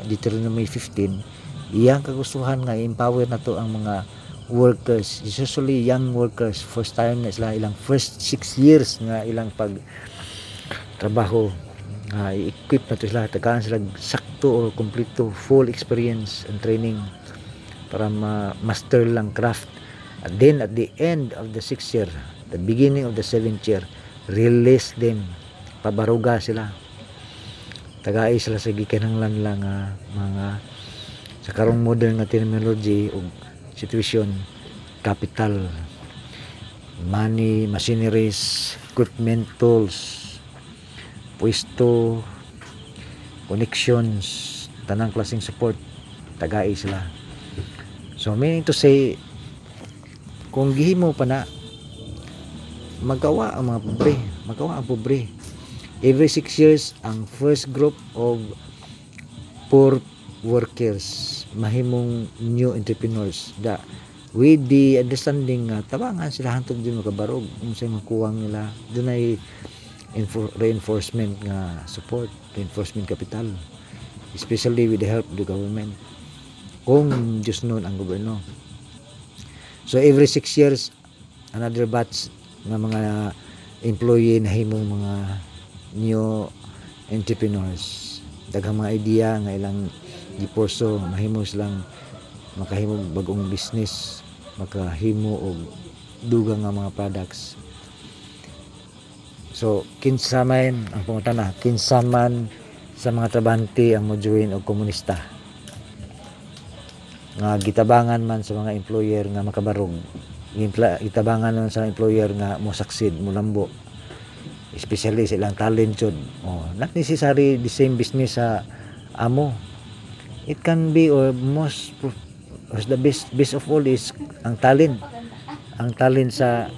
Deuteronomy 15 iyang kagustuhan nga empower na to ang mga workers usually young workers first time na sila ilang first 6 years nga ilang pag trabaho nga i-equip na to sila tagaan sila sakto or kompleto full experience and training para ma-master lang craft. And then at the end of the sixth year the beginning of the seventh year release them pabaruga sila. Tagaay sila sa gikinahanglan lang nga mga sa karong modern nga terminology ug situation capital money machineries equipment tools pwesto connections tanang klaseng support tagaay sila. So meaning to say kung gihimo pa na magawa ang mga pobre magawa ang pobre. Every 6 years ang first group of poor workers mahimong new entrepreneurs. Da with the understanding nga tabangan sila hantod din makabarog unsay makuwang nila dunay infor- reinforcement nga support reinforcement capital. Especially with the help of the government. Kung Diyos noon ang gobyerno. So every six years another batch ng mga employee na himong mga new entrepreneurs. Daghang mga idea nga ilang giporso mahimo silang makahimo bagong business makahimo og dugang nga mga products. So kinsa man ang pangutana kinsa man sa mga trabante ang mojoin og komunista. Nga gitabangan man sa mga employer nga makabarog gitabangan man sa employer nga mo succeed mo lambo. Especially sa ilang talent jud oh not necessary the same business sa amo it can be or most or the best best of all is ang talent. Ang talent sa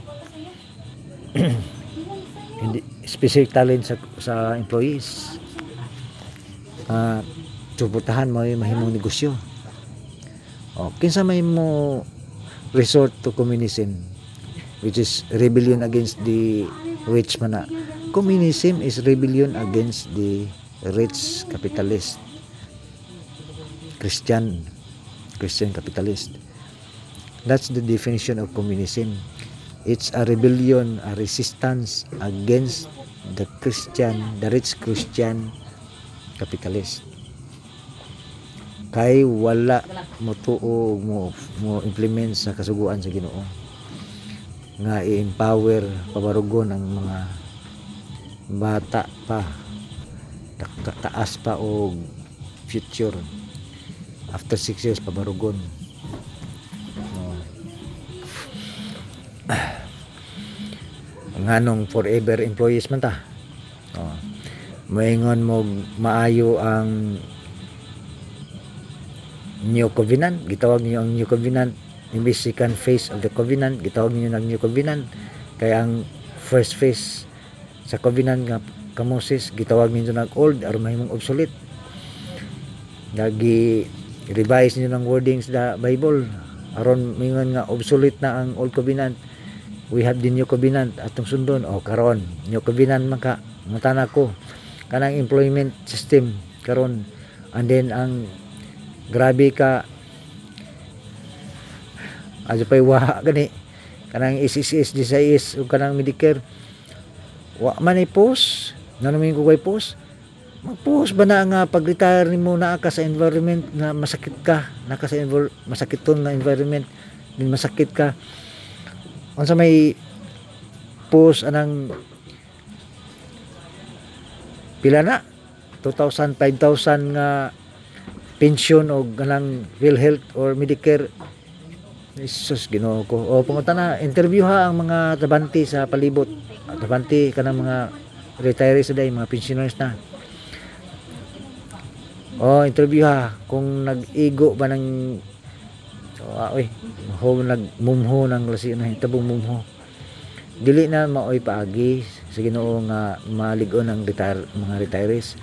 specific talent sa sa employees. Ah suportahan mo yung mahimong negosyo. Oh kinsa may mo resort to communism which is rebellion against the rich man communism is rebellion against the rich capitalist Christian Christian capitalist. That's the definition of communism. It's a rebellion a resistance against the Christian the rich Christian capitalist. Kay wala mo tuo mo mo implement sa kasuguan sa Ginoo. Nga i-empower pabarugon ang mga bata pa ta- taas pa og future after 6 years pabarugon. Oh. nganong forever employees man ta. Oh. maingon mo maayo ang new covenant. Gitawag niyo ang new covenant. Imbis second phase of the covenant gitawag niyo ng new covenant. Kaya ang first phase sa covenant nga kamosis gitawag ninyo ng old aron mahimong obsolete. Lagi revise niyo ng wordings sa Bible. Aron mingon nga obsolete na ang old covenant we have the new covenant atong sundon. O karon new covenant man ka mutana ko. Kanang employment system karon. And then ang grabe ka aja pay wa gani. Kanang SSS 16 ug kanang Medicare. Wa man ay post. Ko kay post mag-post ba na nga pag-retire nimo na ka sa environment na masakit ka? Na ka sa envir- masakiton na environment din masakit ka. Unsa may post anang pila na? 2,000 5,000 nga pension o ganang PhilHealth or Medicare? Jesus Ginoo ko. O pangunta na. Interview ha ang mga tabante sa palibot. Tabante kanang mga retirees na mga pensioners na o interview ha. Kung nag-igo ba ng oh, oy ho nagmumho ng lasi na tabong mumho. Dili na maoy paagi. Sa Ginoo nga maligon ang retire mga retirees.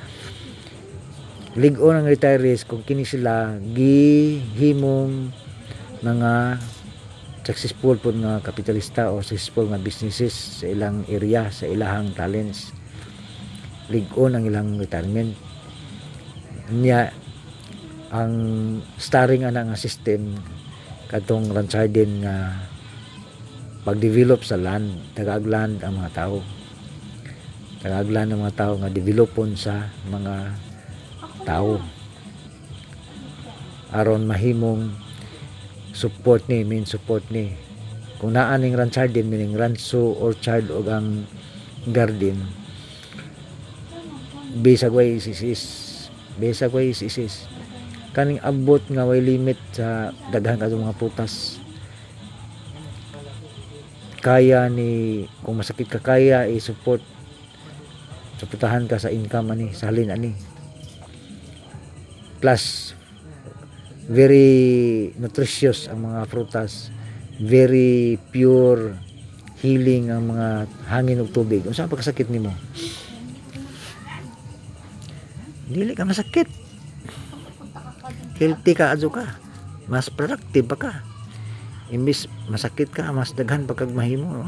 Ligon ang retirees kung kini sila gihimong mga successful po nga kapitalista o successful nga businesses sa ilang area sa ilahang talents. Ligon ang ilang retirement niya ang starring ana nga system kadtong ranchardin nga pag-develop sa land tagag land ang mga tao. Tagag land ang mga tao nga developon sa mga tao. Aron mahimong support ni main support ni. Kung naa ning ranchardin meaning ranso orchard o ang garden bisag way isisis bisag way isisis kaning abot nga way limit sa daghan kadto mga putas. Kaya ni kung masakit ka kaya i-support. Suportahan ka sa income ani sa halin ani. Plus very nutritious ang mga prutas. Very pure healing ang mga hangin ug tubig. Unsa ang pagkasakit nimo dili ka masakit. Healthy ka adyo ka. Mas productive pa ka? Imbis masakit ka mas daghan pa kag mahimo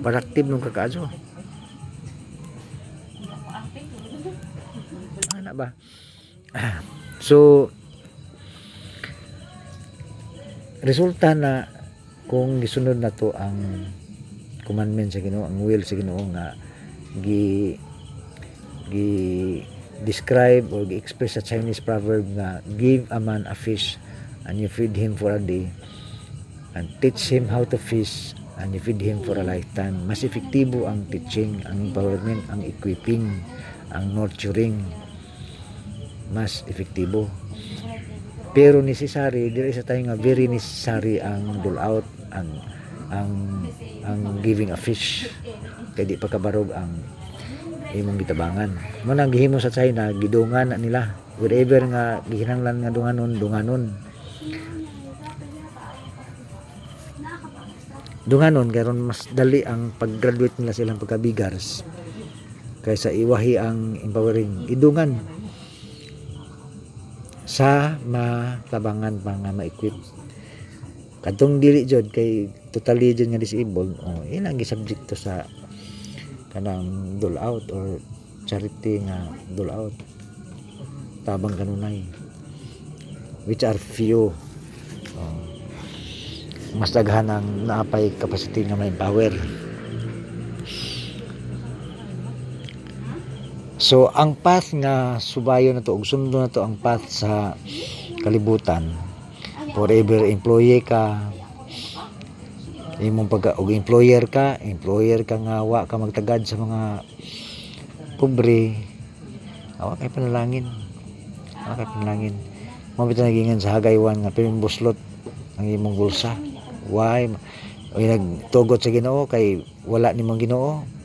productive nung kakaadyo Ana ba? So resulta na kung gisunod na to ang commandment sa Ginoo, ang will sa Ginoo nga gi gi describe or gi-express sa Chinese proverb nga give a man a fish and you feed him for a day and teach him how to fish and you feed him for a lifetime. Mas epektibo ang teaching, ang empowerment, ang equipping, ang nurturing. Mas epektibo. Pero necessary, dili sa tayo nga very necessary ang dole out, ang ang ang giving a fish kay di pa kabarog ang imong gitabangan. Mo nang gihimo sa China, gidungan na nila. Whatever nga gihinanglan nga dunganon, dunganon. Dunganon karon mas dali ang pag-graduate nila silang pagka-bigars kaysa iwahi ang empowering idungan sa matabangan pa nga ma-equip kadtong dili jud kay totally jud nga disabled oh ilang subject to sa kanang dole out or charity nga dole out tabang kanunay which are few oh, mas daghan ang naapay capacity nga ma-empower So ang path nga subayo na to ug sundo na to ang path sa kalibutan. Forever employee ka. Imong pag og employer ka, employer ka nga wa ka magtagad sa mga pobre. Awa kay panalangin. Awa kay panalangin. Mo bitaw nagingan sa hagaywan nga piling buslot ang imong bulsa. Why? O nagtugot sa Ginoo kay wala nimong Ginoo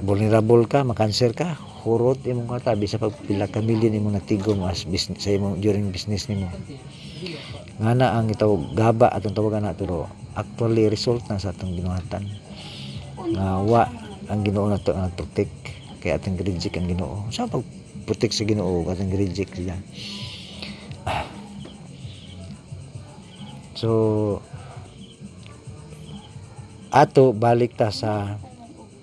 vulnerable ka, makanser ka, hurot imong katabi sa pagpila ka million imong natigom as business sa imong during business nimo. Ngana ang itawag gaba atong tawagan na pero actually result na sa atong ginuhatan. Nga wa ang Ginoo nato ang protect kay atong reject ang Ginoo. Sa pag protect sa Ginoo atong reject siya. So ato balik ta sa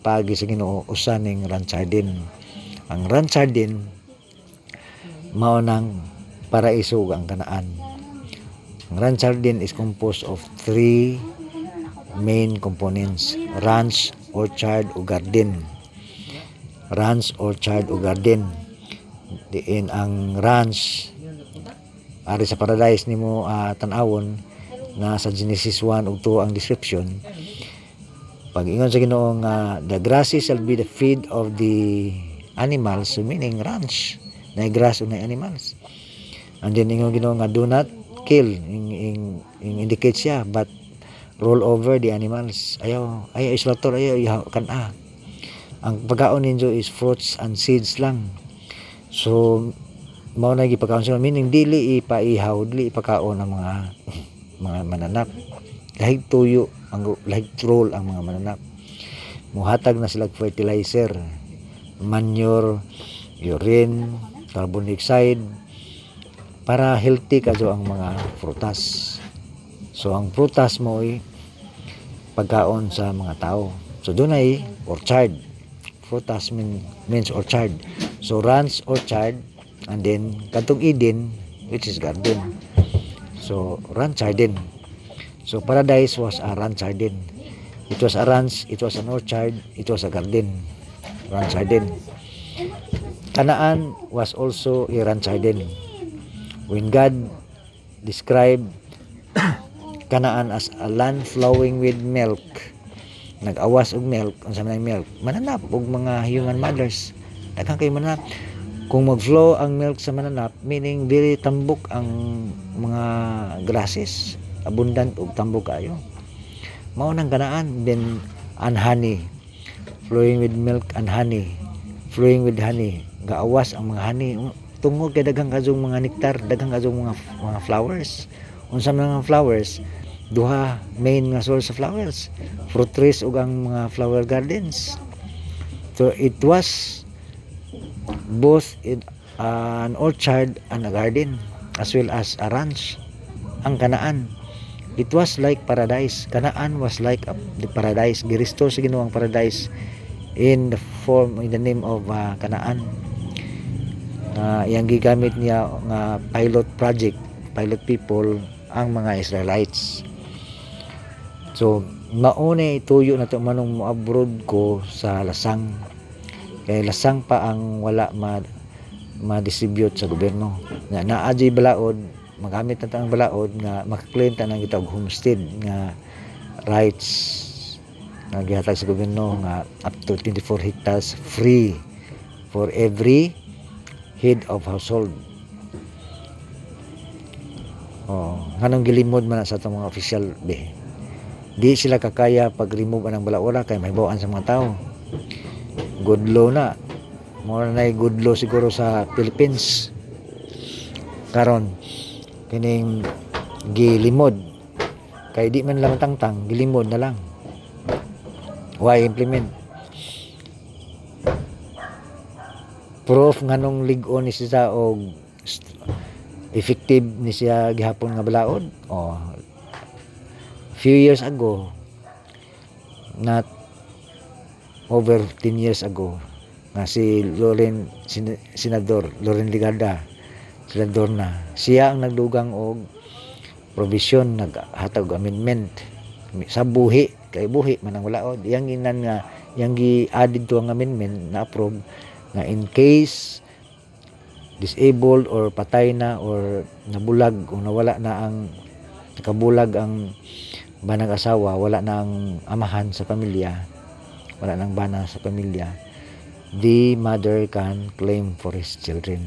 pagi sa Ginoo usa ning ranchardin. Ang ranchardin mao nang paraiso ug ang kanaan. Ang ranchardin is composed of three main components: ranch, orchard ug garden. Ranch, orchard ug garden. Diin ang ranch ari sa paradise nimo uh, tan-awon na sa Genesis 1 ug 2 ang description pag ingon sa Ginoo nga the grasses shall be the feed of the animals so meaning ranch na grass o na animals and then ingon Ginoo nga do not kill in, in, in indicate siya but roll over the animals. Ayaw ayaw islaughter ayaw kan ah ang pagkaon ninyo is fruits and seeds lang. So mao na gipakaon sila meaning dili ipaihaw dili ipakaon ang mga mga mananap. Kahit tuyo ang like troll ang mga mananap. Muhatag na sila fertilizer. Manure urine carbon dioxide para healthy kadyo ang mga prutas so ang prutas mo ay pagkaon sa mga tao so doon ay orchard prutas mean, means orchard so ranch orchard and then katong Eden which is garden so ranch garden So paradise was a ranch garden. It was a ranch, it was an orchard, it was a garden. Ranch garden. Kanaan was also a ranch garden. When God described Kanaan as a land flowing with milk, nag-awas og milk, unsa man milk, mananap og mga human mothers. Daghang kay mananap. Kung mag-flow ang milk sa mananap, meaning very tambok ang mga grasses abundant ug tambok kayo mao nang ganaan then and honey flowing with milk and honey flowing with honey gaawas ang mga honey tungod kay daghang kazong mga nektar daghang kazong mga mga flowers. Unsa man mga flowers? Duha main nga source of flowers. Fruit trees ug ang mga flower gardens. So it was both in, uh, an orchard and a garden as well as a ranch ang kanaan. It was like paradise. Kanaan was like a, the paradise. Girestore sa Ginoo ang paradise in the form in the name of uh, kanaan nga iyang gigamit niya nga pilot project pilot people ang mga Israelites. So mauna ituyo na manong abroad ko sa lasang. Kay lasang pa ang wala ma ma-distribute sa gobyerno. Nga naa jay balaod magamit na ang balaod nga makaklaim ta ng gitawag homestead nga rights nga gihatag sa gobyerno nga up to 24 hectares free for every head of household Oh, nganong gilimod man sa itong mga official be. Di sila kakaya pag-remove anang balaura kay may bawaan sa mga tao. Good law na. More na good law siguro sa Philippines. Karon kining gilimod kay di man lang tangtang gilimod na lang. Why implement? Proof nganong ligon ni siya og effective ni siya gihapon nga balaod? Oh few years ago not over 10 years ago nga si Loren sin, senador Loren Ligada senador na. Siya ang nagdugang og provision naghatag amendment sa buhi kay buhi man ang balaod. Yang inan nga yang gi-added to ang amendment na approve nga in case disabled or patay na or nabulag o nawala na ang nakabulag ang banang asawa wala na ang amahan sa pamilya wala nang bana sa pamilya the mother can claim for his children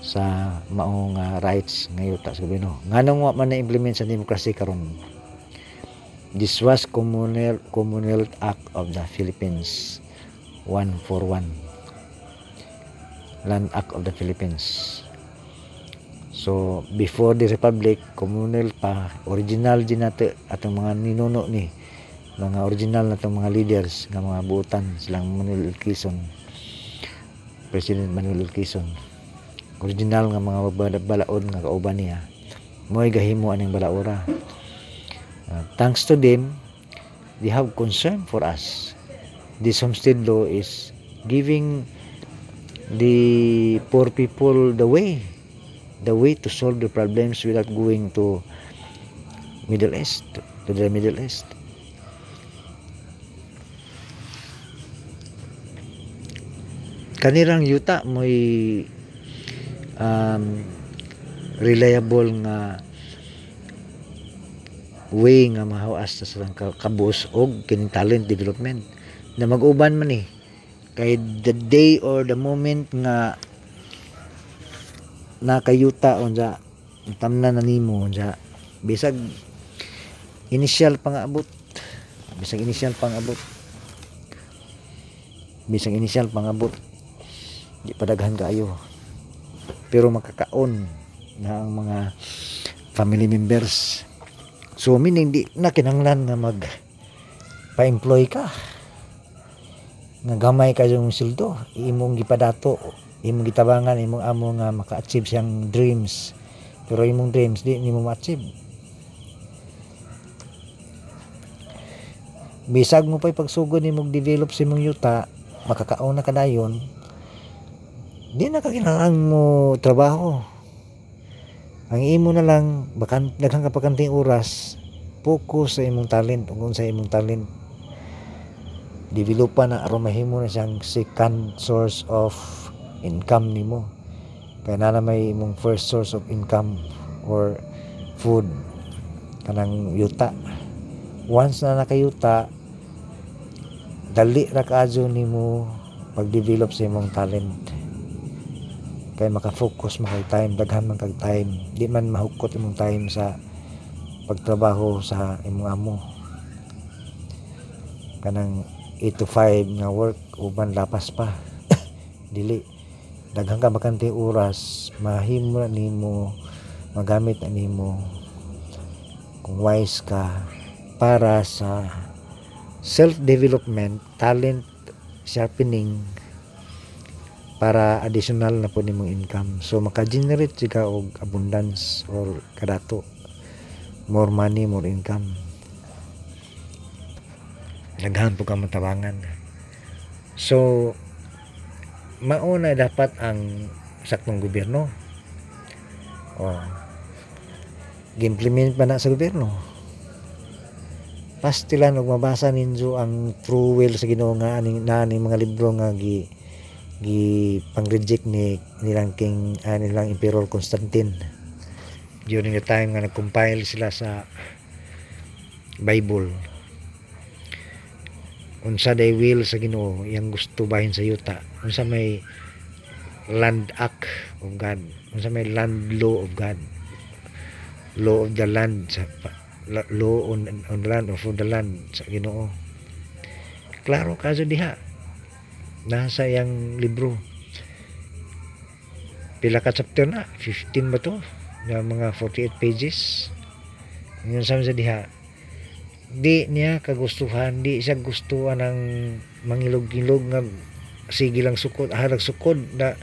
sa maong uh, rights nga yuta sa gobyerno. Nganong wa man na implement sa demokrasya karon this was communal communal act of the Philippines 141 Land Act of the Philippines. So, before the Republic, communal pa, original din nato atong mga ninuno ni, mga original na mga leaders, nga mga buutan, silang Manuel. Quezon, President Manuel. Quezon. Original nga mga bala- balaod nga kauban niya. Mo'y gahimo aning balaura. Uh, thanks to them, they have concern for us. This homestead law is giving the poor people the way the way to solve the problems without going to Middle East to the Middle East. Kanirang yuta mo'y um, reliable nga way nga mahawas sa silang ka- kabus og kining talent development. Na mag-uban man eh kay the day or the moment nga nakayuta unsa tamnan na nimo unsa. Bisag initial pang-abot bisag initial pang-abot bisag initial pang-abot di padaghan kaayo. Pero makakaon na ang mga family members. So meaning di na kinanglan nga mag pa-employ ka nga gamay ka yung sildo. Imong gipadato imong gitabangan imong amo nga maka-achieve siyang dreams. Pero imong dreams di nimo ma-achieve. Bisag mo pa'y pagsugod nimong develop sa imong yuta makakaon na kadayon di na ka kinahanglan mo trabaho. Ang imo na lang bakan daghang kapakanting oras focus sa imong talent ug sa imong talent developan na aron mahimo na siyang second source of income nimo. Kaya na na may imong first source of income or food kanang yuta. Once na nakayuta dali ra kaadyo nimo pag-develop sa imong talent. Kay maka-focus kay time daghan man kag time. Di man mahukot imong time sa pagtrabaho sa imong amo. Kanang 8 to 5 nga work uban lapas pa. Dili. Daghang ka bakante oras mahimo na nimo magamit na nimo. Kung wise ka para sa self development talent sharpening para additional na po nimong income. So maka-generate ka og abundance or kadato. More money more income daghan po ka matabangan so mauna dapat ang saktong gobyerno. O gi-implement pa na sa gobyerno. Pastilan og mabasa ninyo ang true will sa Ginoo nga aning na aning mga libro nga gi gi pang-reject ni nilang king ah, nilang Emperor Constantine. During the time nga nag-compile sila sa Bible unsa day will sa Ginoo yang gusto bahin sa yuta. Unsa may land act of God. Unsa may land law of God. Law of the land sa law on on land or for the land sa Ginoo. Klaro kaso diha. Nasa yang libro. Pila ka chapter na? 15 ba to? Mga 48 pages. Yun sa diha di niya kagustuhan di siya gustuhan ng mangilog-ilog nga sige lang sukod harag sukod na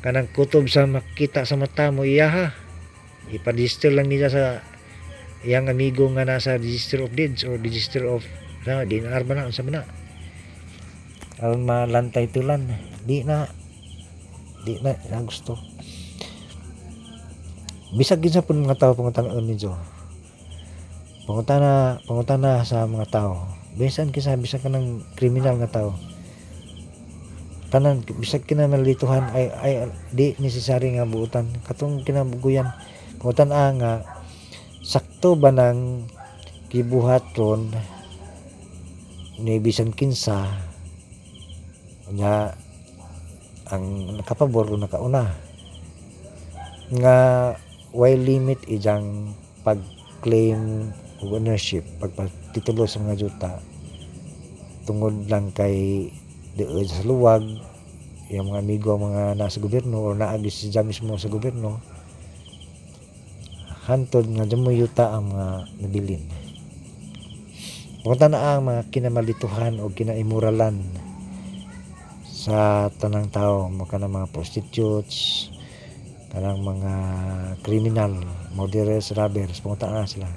kanang kutob sa makita sa mata mo iyaha ipa-register lang niya sa iyang amigo nga nasa register of deeds or register of na DNR ba na unsa ba na. Malantay tulan. Di na di na na gusto. Bisag gid sa pun mga tao pangutan-on ninyo pangunta na pangunta na sa mga tao. Bisan kisa bisag ka ng kriminal nga tao. Tanan bisag kina malituhan ay ay di necessary nga buutan. Katong kinabuguyan pangutan a nga sakto ba nang gibuhaton ni bisan kinsa nga ang nakapabor o nakauna? Nga why limit ijang pag-claim ownership pagpatitulo sa mga juta tungod lang kay diod sa luwag yung mga amigo mga nasa gobyerno o naagi siya mismo sa gobyerno hantod nga dyan mo yuta ang mga nabilin. Punta na ang mga kinamalituhan o kinaimuralan sa tanang tao mga mga prostitutes kanang mga kriminal murderers robbers punta na sila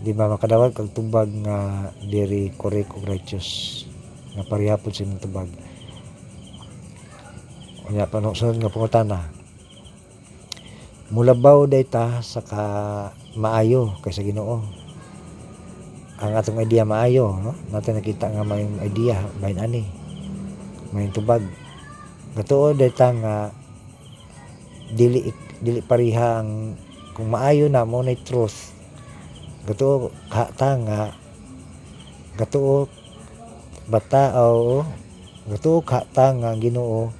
di ba makadawat kag tubag nga very correct ug righteous nga parehapon sa imong tubag. Unya pa no sunod nga pangutana. Mulabaw dayta sa ka maayo kaysa Ginoo. Ang atong idea maayo no? Natin nakita nga may idea bahin ani may tubag. Gatuo dayta nga dili dili pareha ang kung maayo na mo na truth gatuo hata nga gatuo bata o gatuo hata nga ang Ginoo.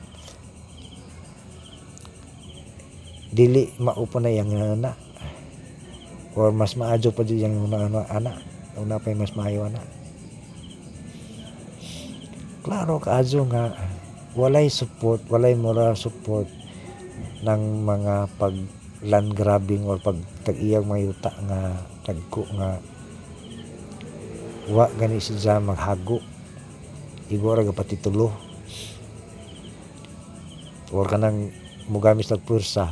Dili maupo na yang na or mas maadyo pa di yang una ana ana. Una pa mas maayo ana. Klaro kaadyo nga walay support walay moral support ng mga pag land grabbing or pag tag-iyang mga yuta nga tagko nga wa gani siya maghago. Igora ga patitulo or kanang mugamis ng pursa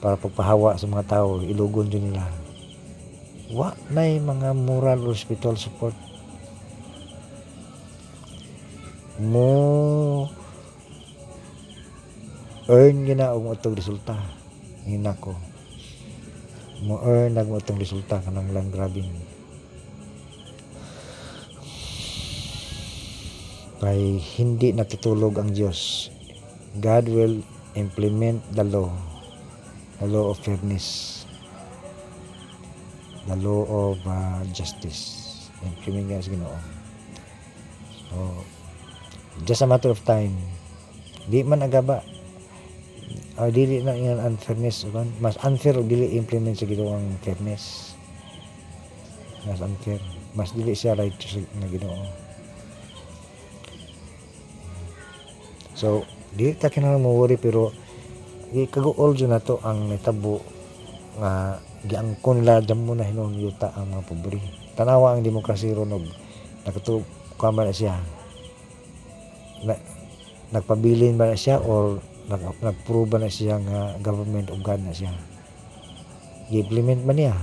para pagpahawa sa mga tao ilugon dyan nila. Wa na mga moral or spiritual support. Mo earn gina og resulta. Hina ko mo earn nag matong resulta kanang lang grabbing kay hindi natutulog ang Diyos. God will implement the law the law of fairness the law of uh, justice. Implement nga sa Ginoo. So just a matter of time. Di man agaba uh, dili na yung unfairness uban mas unfair dili implement sa Ginoo ang fairness mas unfair. Mas dili siya righteous nga Ginoo so dili ta kinahanglan mo worry pero kaguol jud nato ang natabo nga giangkon nila dyan mo na hinon yuta ang mga pobre. Tanawa ang demokrasya ron og nakatu kuha na siya? Na, nagpabilin ba na siya or nag nagpruba na siya nga government of God na siya i-implement man niya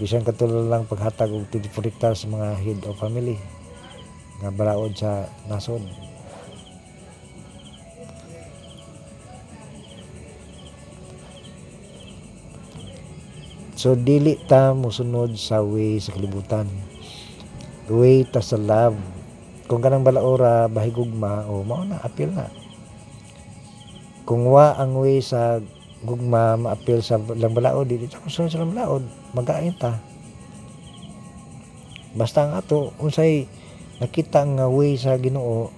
bisan katulad lang paghatag og 24 hectares sa mga head of family nga balaod sa nasod So dili ta mosunod sa way sa kalibutan. Way ta sa love. Kung kanang balaora bahigugma o mao na apil na. Kung wa ang way sa gugma maapil sa lang balaod dili ta musunod sa lang balaod magain ta. Basta ang ato unsay nakita nga way sa Ginoo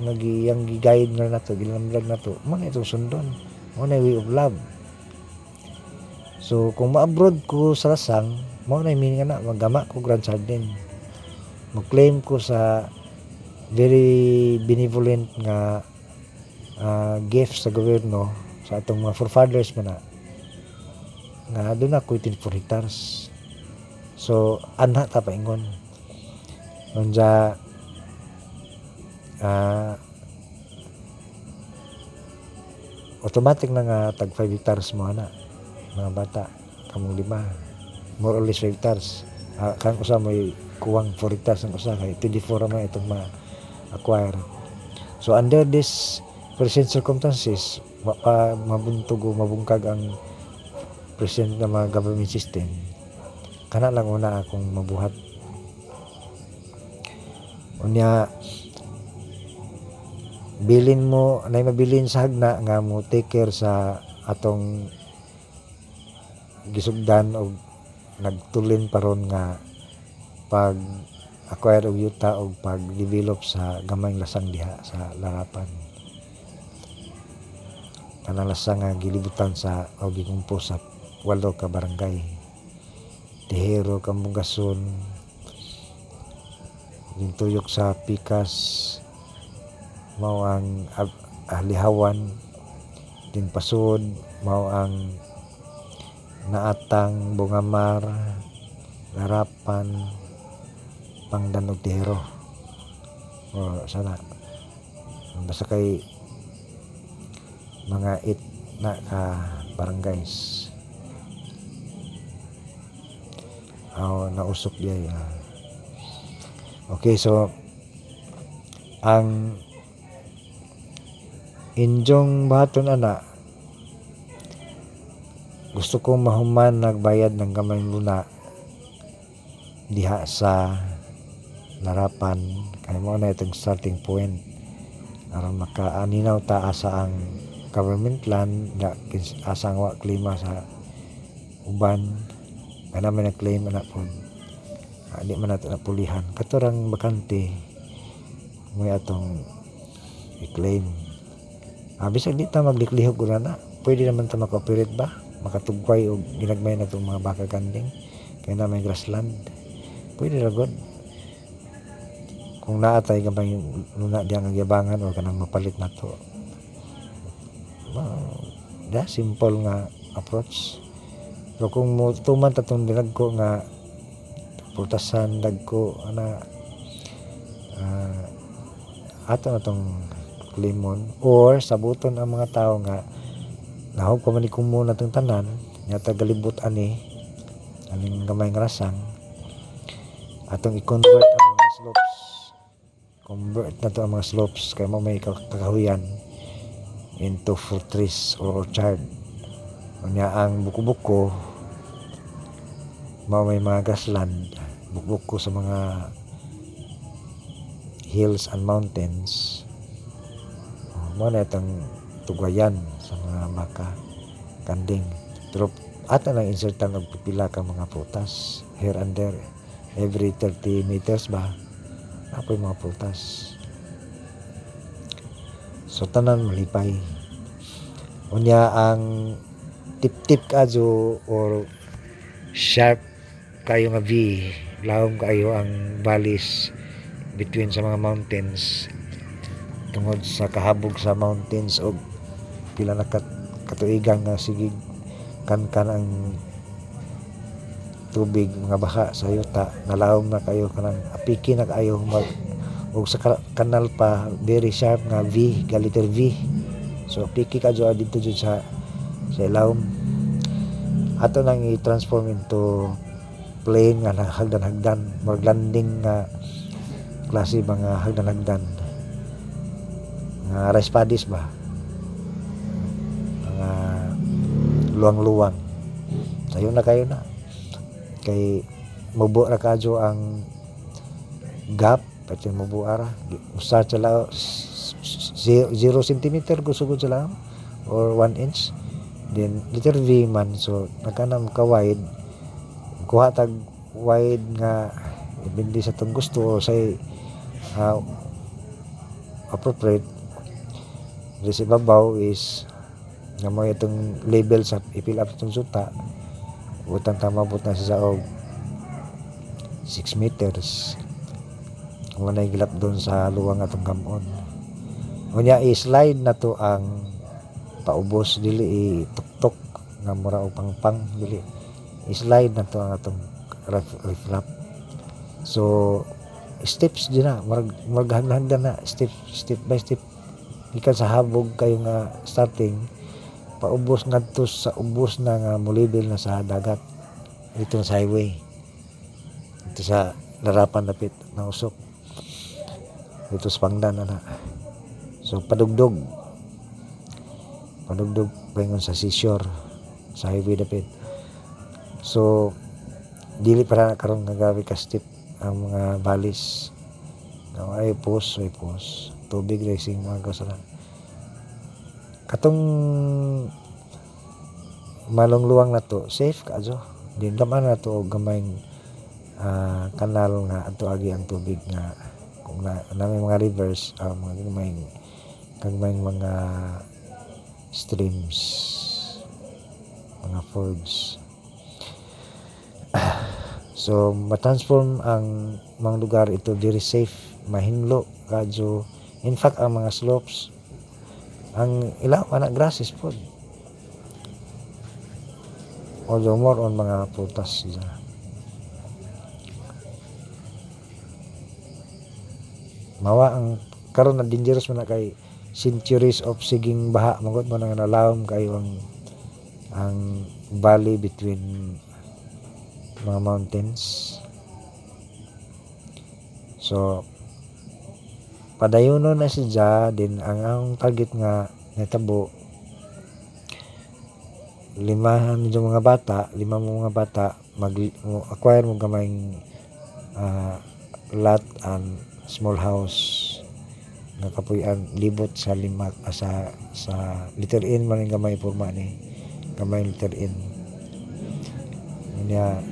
nagiyang gi-guide na nato gilamlag nato mo na itong sundon mo na way of love so kung ma-abroad ko sa lasang mo na meaning na magama ko grandson mag-claim ko sa very benevolent nga ah, gift sa gobyerno sa atong mga forefathers man na nga doon ako 24 hectares. So anha ta paingon Unja ah automatic na nga tag 5 hectares mo na mga bata kamong lima. More or less 5 hectares. Ah, kang usa may kuwang 4 hectares ang usa kay 24 man itong ma-acquire so under this present circumstances wa pa mabuntog o mabungkag ang present na mga government system. Kana lang una akong mabuhat. Unya bilin mo nay mabilin sa hagna nga mo take care sa atong gisugdan og nagtulin paron nga pag acquire og yuta og pag develop sa gamay lasang diha sa larapan kanang lasang nga gilibutan sa og gikumpo sa walo ka barangay. Tihero Kambugason yung tuyok sa pikas. Mao ang alihawan din pasod mao ang naatang bungamar garapan pangdanog tihero o sana. Basta kay mga it na ka barangays aw nausok diay ah. okay so ang injong baton ana gusto kong mahuman nagbayad ng gamay luna diha sa larapan kay mo na itong starting point aron makaaninaw ta asa ang government land da kins- asa ang wa klima sa uban kana may na-claim ana po. Ah, di man nato napulihan katurang bakante mo atong i-claim. Ah, bisag di ta magliklihok guna na pwede naman ta maka-operate ba? Makatugway og ginagmay na itong mga baka ganding. Kaya na may grassland. Pwede ra god kung naatay gamay luna diyan ang yabangan o kanang mapalit na to da simple nga approach. Pero kung tuman tatong dinagko nga pultasan dagko ana ah, ato na limon. Or sabuton ang mga tao nga nahog pa man ni muna tong tanan nga tagalibot ani aning gamay nga rasang atong i-convert ang mga slopes. Convert na to ang mga slopes kay mo may kak- kakahuyan into fruit trees or orchard. Unya ang buko-buko mao may mga grassland buko-buko sa mga hills and mountains. Oh, mo na itong tugwayan sa mga baka kanding. Pero ato lang insertan og pipila ka mga prutas. Here and there every 30 meters ba apoy mga prutas so tanan malipay. Unya ang tip-tip kadyo or sharp kayo nga V. Lahom kayo ang valleys between sa mga mountains tungod sa kahabog sa mountains og pila na kat katuigan nga sige kan kan ang tubig mga baha sa yuta. Nalawom na kayo kanang apiki na kayo mag og sa ka- kanal pa very sharp nga V ga letter V. So apiki ka dyo dito dyan sa sa ilawom ato nang i-transform into plane nga hagdan-hagdan more landing nga klase mga hagdan-hagdan. Nga rice paddies ba? Mga luwang-luwang. Sayo na kayo na. Kay mubo ra kadyo ang gap pati mubo ara usa sila 0 cm ko sila or 1 inch. Then letter V man. So nagkanam ka wide. Kuha tag wide nga ibindi sa tong gusto say ah, appropriate. Di sa ibabaw is nga mo itong label sa ipil up itong suta. Utang tamabot na sa og 6 meters kung ano gilap doon sa luwang atong gamon unya i-slide na to ang paubos dili i-tuktok nga mura o pangpang dili. I-slide na to ang atong ref, reflap. So steps din na marag maghagdan na step step by step. Ikan sa habog kayo nga starting paubos ngadto sa ubos na nga mulibel na sa dagat dito sa highway. Dito sa larapan lapit na usok dito sa pangdan na so padugdog. Padugdog paingon sa seashore sa highway dapit. So dili para karon nga gabi ka step ang mga balis. Nga ay pos ay pos tubig racing mga kasala katong malungluwang na to safe ka jo? Din daman na to og gamayng ah, kanal nga adto agi ang tubig nga na, na may mga rivers ah, mga gamayng kagmayng mga streams mga fords. So matransform ang mga lugar ito. Very safe mahinlo kadyo in fact ang mga slopes ang ilaw anak grasses po. Although more on mga prutas siya mawa ang karon na dangerous man na kay centuries of siging baha. Magod mo nang nalawom kayo ang ang valley between mga mountains. So padayono na siya din ang ang target nga natabo lima medyo mga bata lima mo mga bata mag acquire mo gamayng ah, lot and small house nga kapuy-an libot sa lima ah, sa sa liter in man gamay porma ni gamay liter in. Niya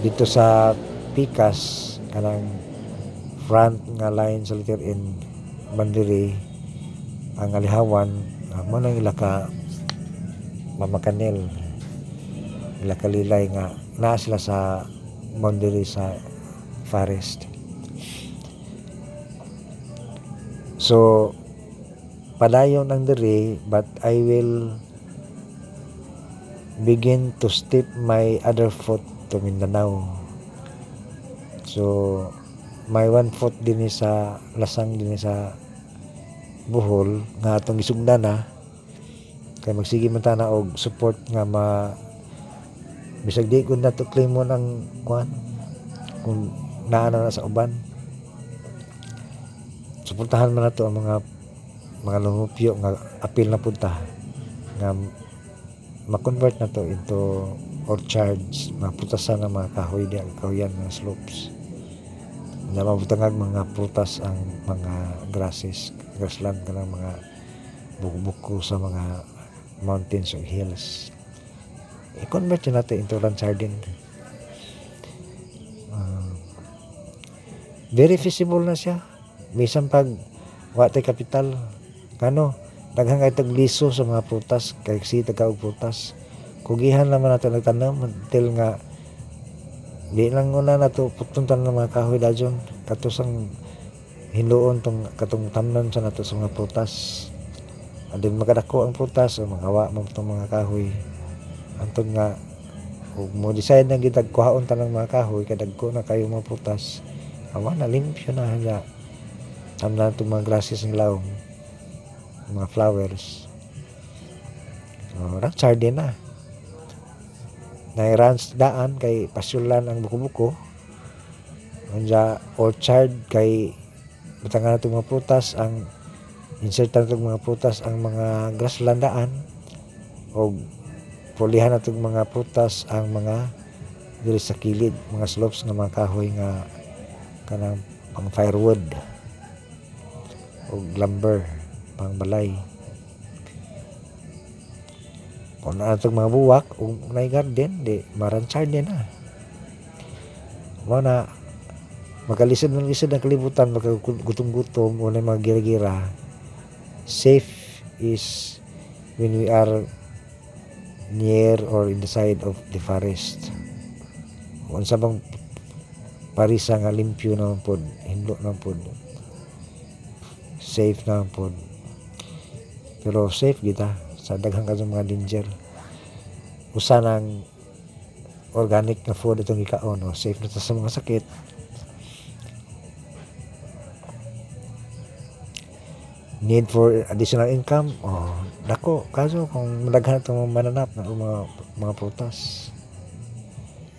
dito sa Pikas kanang front nga line sa letter N Mandiri ang alihawan uh, mo nang ila ka mamakanel ila kalilay nga naa sila sa boundary sa forest so padayon ang diri but I will begin to step my other foot to Mindanao. So may one foot din sa lasang din sa Bohol nga atong isugdan na. Kay magsige man ta na og support nga ma bisag di ko na to claim mo ng kwan kung naa na, na sa uban suportahan man nato ang mga mga lumupyo nga apil na punta. Nga ma-convert na to into orchards mga prutasan ng mga kahoy di kahoyan mga slopes. Na mabutangag mga prutas ang mga grasses grassland ka ng mga buko-buko sa mga mountains or hills. I-convert yun natin into ranch garden Ah, very feasible na siya bisan pag watay kapital kano? Daghang kay tagliso sa mga prutas kay si taga og prutas. Kugihan naman nato nagtanom until nga di lang una na to putuntan ng mga kahoy dajon katusang hinuon tong katong tamnan sa nato sa mga prutas. Andin makadako ang prutas o magawa mo tong mga kahoy. Antod nga ug mo decide na gitag kuhaon ta ng mga kahoy kadagko na kayo mga prutas. Awa na limpyo na hanya tamnan tong mga grasses ng laom mga flowers. O ranch garden na. Na ranch daan kay pasyulan ang buko-buko. Unja orchard kay butangan natong mga prutas ang insertan natong mga prutas ang mga grasslandaan o pulihan nato mga prutas ang mga diri sa kilid mga slopes nga mga kahoy nga kanang pang firewood o lumber pang balay. Kung na itong mga buwak o may garden di maranchard din na mo na magalisod ng lisod ng kalibutan magkagutom-gutom o na mga gira-gira safe is when we are near or in the side of the forest. Kung sa bang parisa nga limpyo naman pod hindot naman pod safe naman pod pero safe kita sa daghang ka mga danger. Usa ng organic na food itong ikaon no? safe na to sa mga sakit. Need for additional income? Oh dako kaso kung madaghan itong mananap ng mga mga prutas.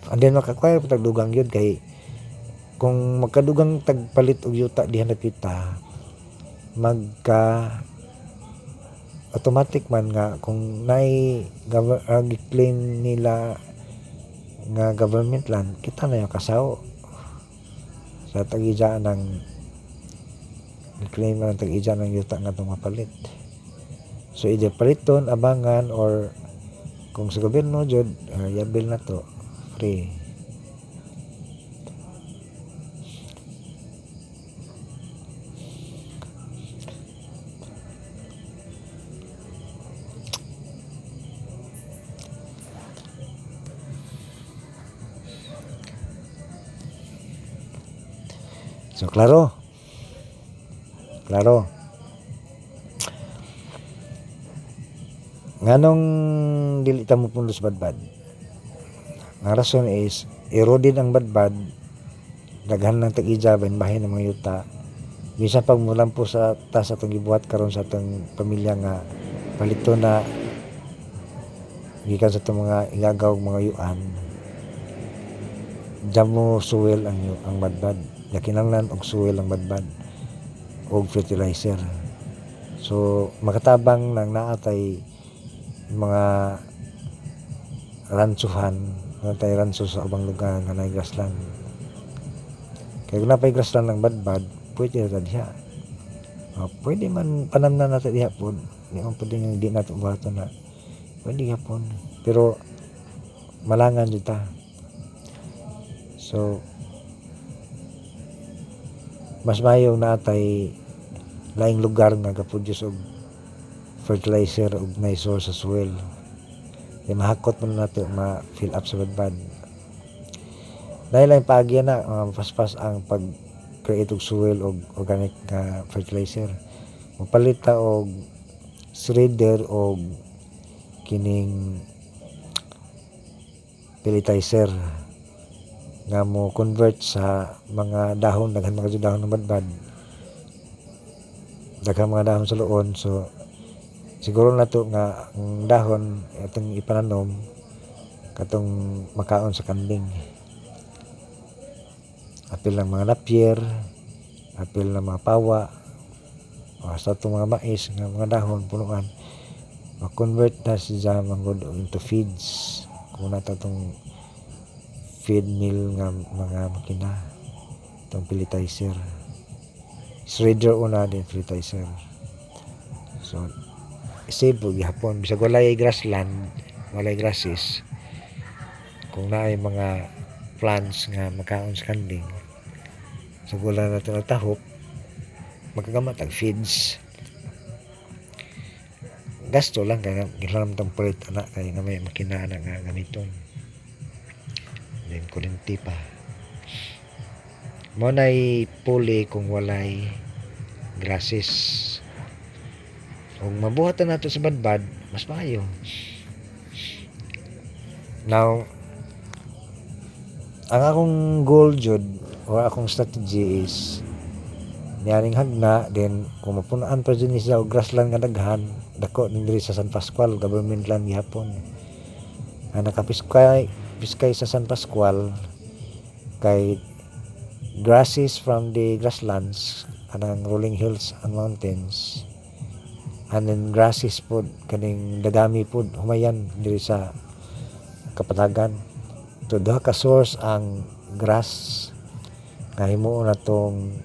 And then makakwire pa tagdugang yun kay kung magkadugang tagpalit og yuta diha na kita magka automatic man nga kung gov- uh, claim nila nga government land kita na yung kasaw. Sa tagija ng claim na tagija ng yuta nga itong mapalit. So either paliton abangan or kung sa gobyerno jud uh, yabil na to free So, klaro. Klaro. Nganong dili ta mo pundos badbad? Ang rason is eroded ang badbad daghan ng tag-ija bahin ng mga yuta bisan pag mulan po sa tas atong gibuhat karon sa atong pamilya nga palito na gikan sa atong mga igagaw mga yuan Diyan mo suwel ang ang badbad yakinanglan og suwel ang badbad og fertilizer. So makatabang nang naatay mga ransuhan natay ranso sa ubang lugar nga nay grassland kaya kung napay grassland ng badbad pwede na diha. Oh, pwede man panamnan natin diha po. Di man pwede nga di nato buhaton na. Pwede hapon pero malangan dito. So mas mayo natay laing lugar nga gaproduce og fertilizer og nay source sa soil. Kaya mahakot mo na natin ma fill up sa badbad. Dahil lang paagya na uh, paspas ang pag create og soil og organic nga fertilizer. Mapalit ta og shredder og kining pelletizer nga mo convert sa mga dahon daghan mga dahon ng badbad daghan mga dahon sa luon so siguro na to nga ang dahon itong ipananom katong makaon sa kanding apil ng mga napier apil ng mga pawa o sa itong mga mais nga mga dahon punuan. Ma-convert na siya manggod into feeds. Kung na itong feed mill nga mga makina. Itong pelletizer. Shredder una din fertilizer so save po gihapon. Bisag walay grassland walay grasses kung naay mga plants nga makaon sa kanding sa gula na ito tahop magkagamat ang feeds. Gasto lang kaya gilam tang palit anak kay nga may makina na nga gamiton then kurinti pa. Mo nay puli kung walay grasses. Kung mabuhatan nato sa badbad mas maayo. Now ang akong goal jud or akong strategy is niyaring hagna then kung mapunaan pa dyan siya og grassland nga daghan dako ning sa San Pascual government land gihapon ang nakapiskay piskay sa San Pascual kay grasses from the grasslands kanang rolling hills and mountains and then grasses pod kaning dagami pod humayan diri sa kapatagan. To duha ka source ang grass. Nga himuon na tong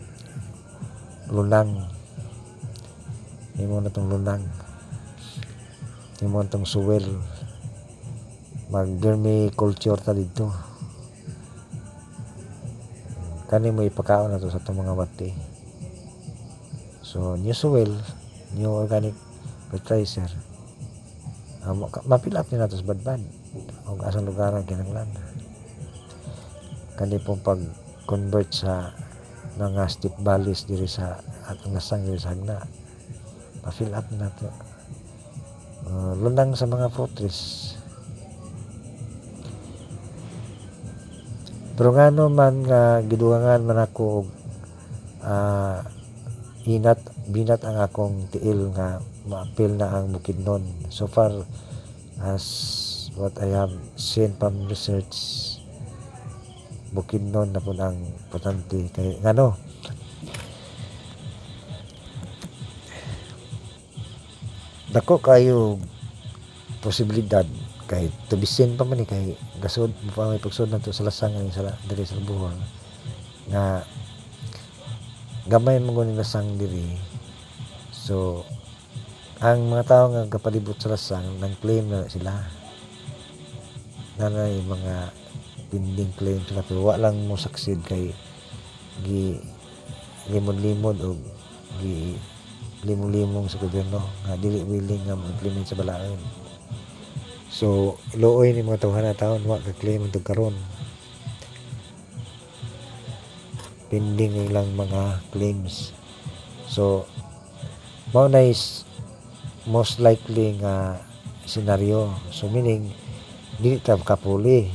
lunang. Himuon na tong lunang. Himuon tong suwel mag culture ta dito. Kani mo ipakaon na to sa itong mga bati. So new soil new organic fertilizer. Uh, mapilap ni nato sa badbad. O asang lugar ang kinanglan kani pong pag convert sa mga steep valleys diri sa atong nasang diri sa hagna. Na nato uh, lunang sa mga fruit trees pero ngano man nga gidugangan man ako og ah, inat binat ang akong tiil nga maapil na ang Bukidnon. So far as what I have seen from research Bukidnon na po ang potante kay ngano dako kayo posibilidad kay tubisin pa man ni kay gasod mo pa may pagsud nato sa lasang ani sa diri sa buhol nga gamay mo ni lasang diri. So ang mga tao nga kapalibot sa lasang nang claim na sila nanay mga pending claim sila pero wa lang mo succeed kay gi limon-limon o gi limong-limong sa gobyerno. Nga dili willing nga mo-implement sa balaod So, looy ni mga tawhan na taon, wa ka-claim ito karon. Pending ilang mga claims. So, mao na is most likely nga scenario. So, meaning, dili ta kapuli.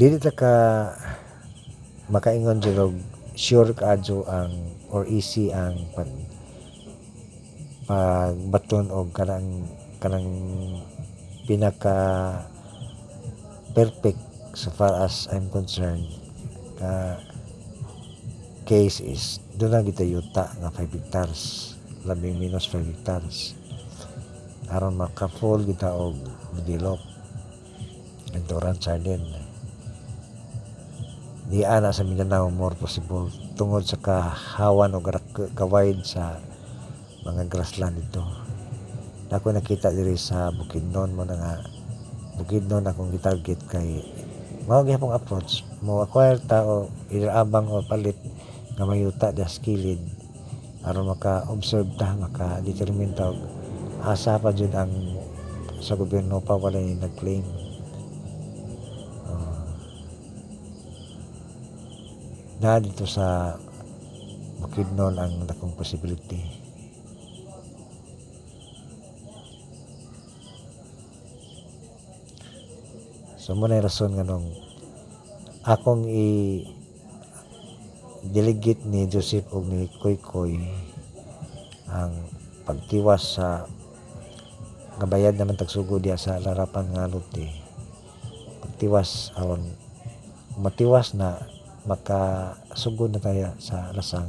Dili ta ka makaingon jud sure kaadyo ang or easy ang pag pagbaton og kanang kanang pinaka perfect so far as I'm concerned. Ka case is doon na kita yuta nga 5 hectares labing minus 5 hectares. Aron maka-full kita og develop Entoran Sardin. Di ana sa Mindanao more possible. Tungod sa kahawan o kawide sa mga grassland dito. Ako nakita diri sa Bukidnon mo na nga Bukidnon akong gitarget kay mao gyapong approach. Mo acquire ta o either o palit nga mayuta da skilled aron maka-observe ta maka-determine ta. Og asa pa jud ang sa gobyerno pa wala yung nag-claim na dito sa Bukidnon ang dakong possibility. So mo na rason nga nung akong i delegate ni Joseph og ni Koy Koy ang pagtiwas sa nga bayad naman tagsugod diya sa larapan nga luti pagtiwas aron matiwas na makasugod na tayo sa lasang.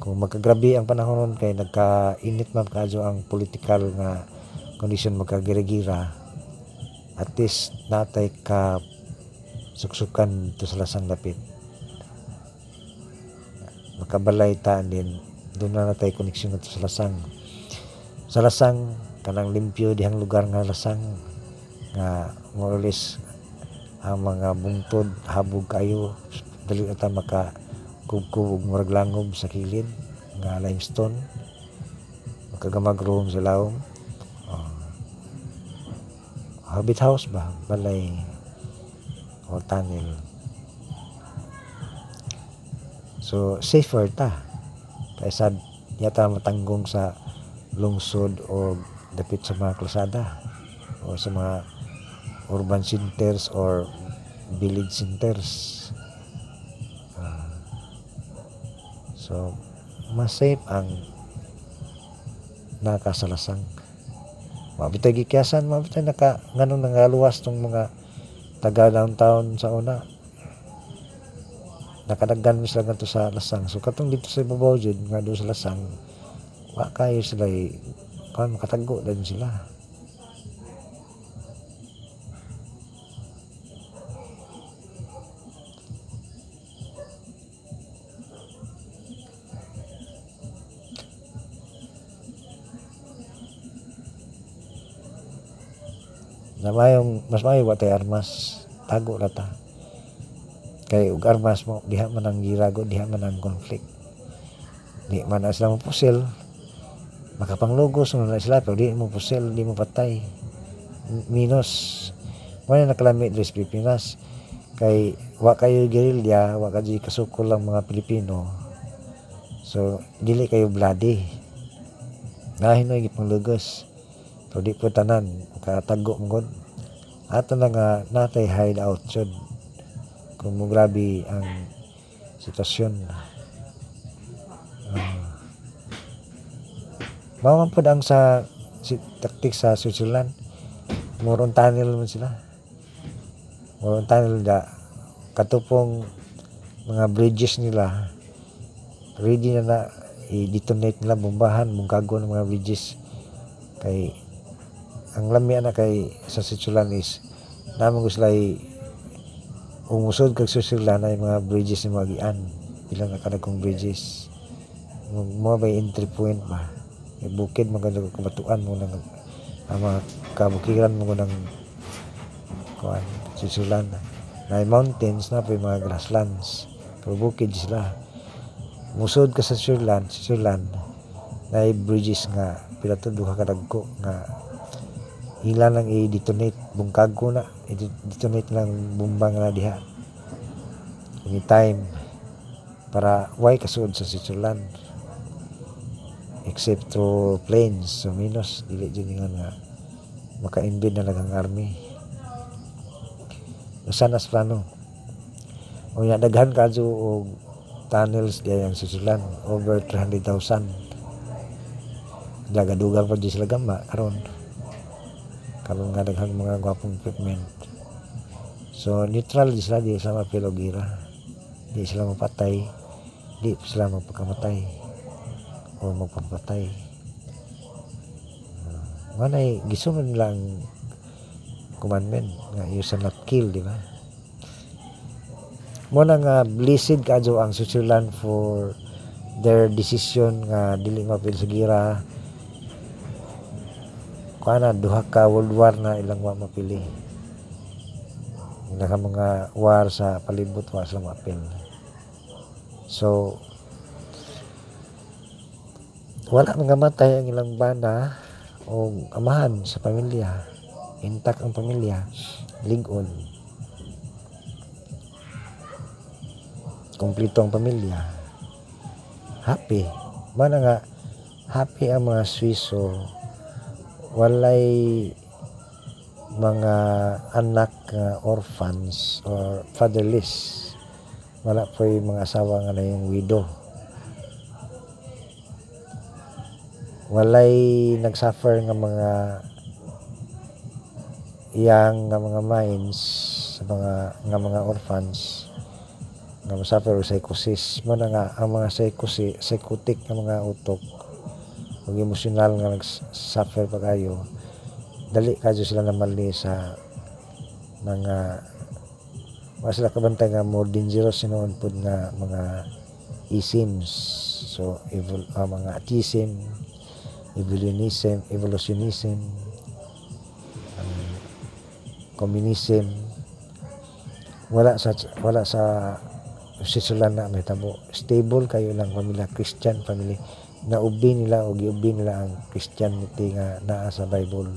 Kung magkagrabe ang panahon nun kay nagkainit man kadyo ang political nga condition magkagira-gira at least natay ka suksukan to sa lasang lapit. Makabalay ta din doon na natay koneksyon to sa lasang. Sa lasang kanang limpyo dihang lugar nga lasang nga more or less ang mga bungtod habog kayo. Dali na ta maka kubkub ug murag langob sa kilid nga limestone. Makagamag room sa lawom oh. habit house ba? Balay o tunnel. So safer ta. Kaysa yata matanggong sa lungsod o dapit sa mga kalsada o sa mga urban centers or village centers. Ah. so mas safe ang nakasalasang. Mabitay gikyasan, mabitay naka nganong nangaluwas tong mga taga downtown sa una. Nakadaggan mi sila ngadto sa lasang. So katong dito sa ibabaw jud nga doon sa lasang, wa kayo sila kan makatago din sila. Na mayong mas mayo tay armas. Tago ra ta. Kay ug armas mo diha man ang girago diha man ang conflict. Di man na sila mo pusil makapanglugos mo na sila pero di mo pusil di mo patay. Minus mo na nakalami diri sa Pilipinas. Kay wa kayo gerilya wa kayo kasukol lang mga Pilipino. So dili kayo bloody. Nahin na gipanglugos pero di po tanan katago mo gud ato na nga natay hideout jud kung mo grabe ang sitwasyon. Uh, man pud ang sa si, taktik sa Switzerland. Moron tunnel man sila. Moron tunnel da. Katupong mga bridges nila. Ready na na i-detonate nila bombahan mungkago ng mga bridges. Kay ang lami na kay sa Switzerland is naman ko sila umusod kag Switzerland ay mga bridges ni mga gian. Ilang na kanagong bridges. Mo mo ba yung entry point ba? May bukid maganda ko kabatuan mo ng ang mga kabukiran mo ng kuan Switzerland. Na mountains na pa yung mga grasslands. Pero bukid sila. Musod ka sa Switzerland Switzerland na bridges nga pila to duha ka nga ila lang i-detonate. Bungkago na. I-detonate lang bomba nga na diha. Anytime para why kasuod sa Switzerland? Except through planes so minus dili dyan nga nga maka-invade na lang ang army. Sana sa plano. O nga daghan ka og tunnels diya ang Switzerland over 300,000 Dagadugan pa di sila gamba karon karon nga daghang mga gwapong equipment so neutral di sila di sila mapilogira. Di sila mapatay. Di sila magpakamatay. O magpapatay. Uh, manay gisunod nila ang commandment nga you shall not kill di ba? Mo na nga blessed kadyo ang Switzerland for their decision nga dili mapil sa gira kuana duha ka world war na ilang wa mapili. Naka mga war sa palibot wa sila mapil. So wala mga matay ang ilang bana o amahan sa pamilya. Intact ang pamilya ligon. Kumpleto ang pamilya. Happy. Mana nga happy ang mga Swiso walay mga anak nga orphans or fatherless. Wala po yung mga asawa nga na yung widow. Walay nagsuffer nga mga iyang nga mga minds sa mga nga mga orphans nga masuffer og psychosis. Mo na nga ang mga psychosis psychotic nga mga utok ug emosyonal nga nag-suffer pa kayo dali kadyo sila namali sa mga mga sila kabantay nga more dangerous sinuon pud nga mga isms. So evol uh, mga atheism evolutionism evolutionism um, communism. Wala sa wala sa Switzerland na may tabo. Stable kayo lang pamilya Christian family na ubi nila o giubi nila ang Christianity nga naa sa Bible.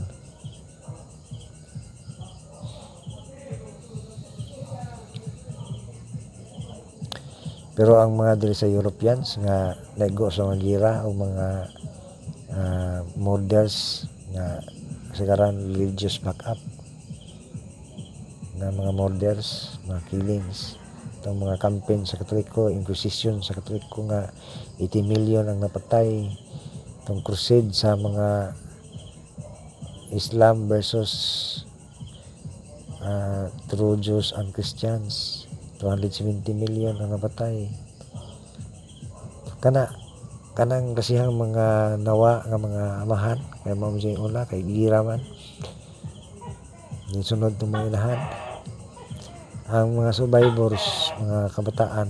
Pero ang mga diri sa Europeans nga nego sa mga gira o mga ah, models nga kasagaran religious backup na mga murders, mga killings itong mga campaign sa Katoliko, Inquisition sa Katoliko nga 80 million ang napatay itong crusade sa mga Islam versus uh, true Jews and Christians. 270 million ang napatay. Kana kanang kasihang mga nawa nga mga amahan kay mao sa una kay gira man sunod ng mga ilahan ang mga survivors mga kabataan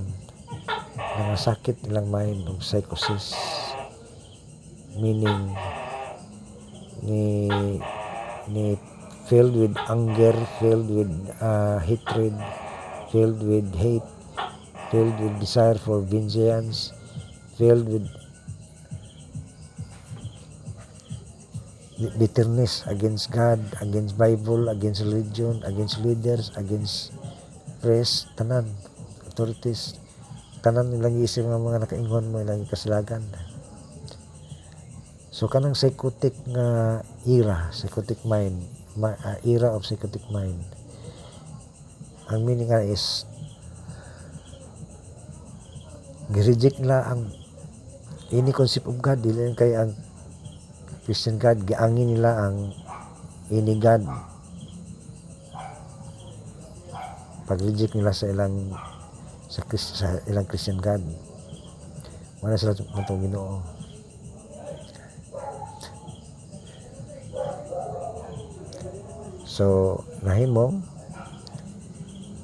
mga sakit ilang mind o psychosis meaning ni ni filled with anger filled with uh, hatred filled with hate filled with desire for vengeance filled with bitterness against God, against Bible, against religion, against leaders, against press, tanan, authorities, tanan nilang isip nga mga nakaingon mo ilang kasilagan. So kanang psychotic nga era, psychotic mind, ma, ah, era of psychotic mind. Ang meaning nga is gi-reject nila ang any concept of God dili kay ang Christian God giangin nila ang any God pag reject nila sa ilang sa, sa ilang Christian God. Wala sila matong Ginoo. So nahimong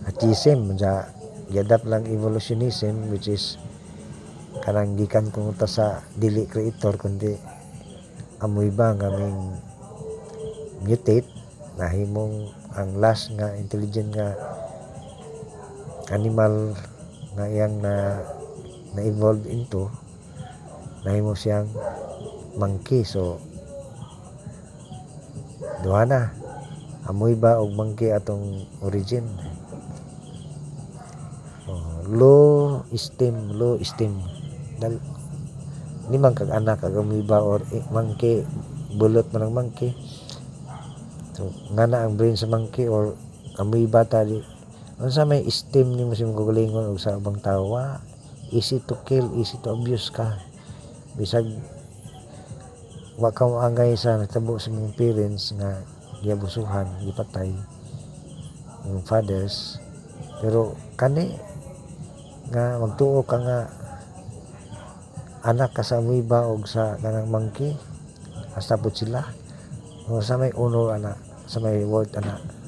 atheism ja giadapt lang evolutionism which is kanang gikan kung ta sa dili creator kundi amoy ba nga aming mutate nahimong ang last nga intelligent nga animal nga iyang na na evolve into nahimo siyang monkey so duha na. Amoy ba og monkey atong origin? Oh, low esteem low esteem. Dal ni man kag anak kag amoeba or eh, monkey bulot man ang monkey so nga na ang brain sa monkey or amoeba ta di unsa may esteem ni mo sa kagalingon og sa ubang tao wa. Easy to kill easy to abuse ka. Bisag wa ka angay sa natabo sa mga parents nga giabusuhan gipatay yung fathers. Pero kani nga magtuo ka nga anak ka sa amoeba og sa kanang monkey hasta po sila. O sa may honor ana sa may word ana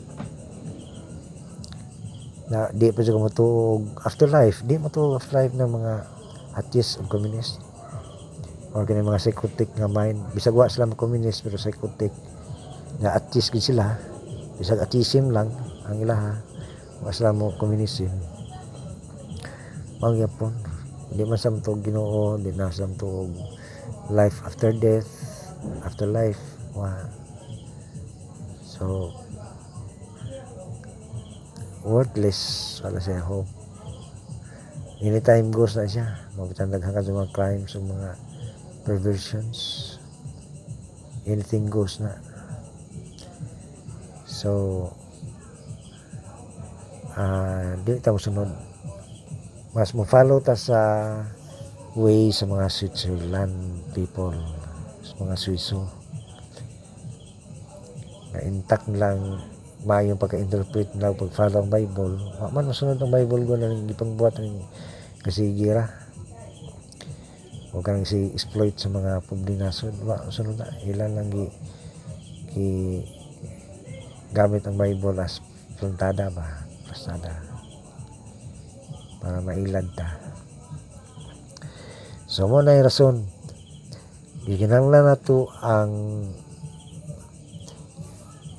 na di pa siya matuog afterlife. Di matuog afterlife ng mga atheist o communist. Or kini mga psychotic nga mind. Bisag wa sila mga communist pero psychotic. Nga atheist gid sila bisag atheism lang ang ilaha wa sila mo communism. Mao gyapon di man sa tuog Ginoo di na sa tuog life after death after life wa. So worthless. Wala siya hope. Anytime goes na siya. Mabutan daghan sa mga crimes o mga perversions. Anything goes na. So ah di ta sunod. Mas mo follow ta sa way sa mga Switzerland people sa mga Swiso na intact lang maayong pagka-interpret nila pag follow ang Bible man masunod ang Bible ko na ipangbuhat ng kasigira o kanang si exploit sa mga public nasod wa sunod na ilan lang gi, gi gamit ang Bible as plantada ba? Plantada. Para mailad ta. So mo na yung rason. Giginanglan na to ang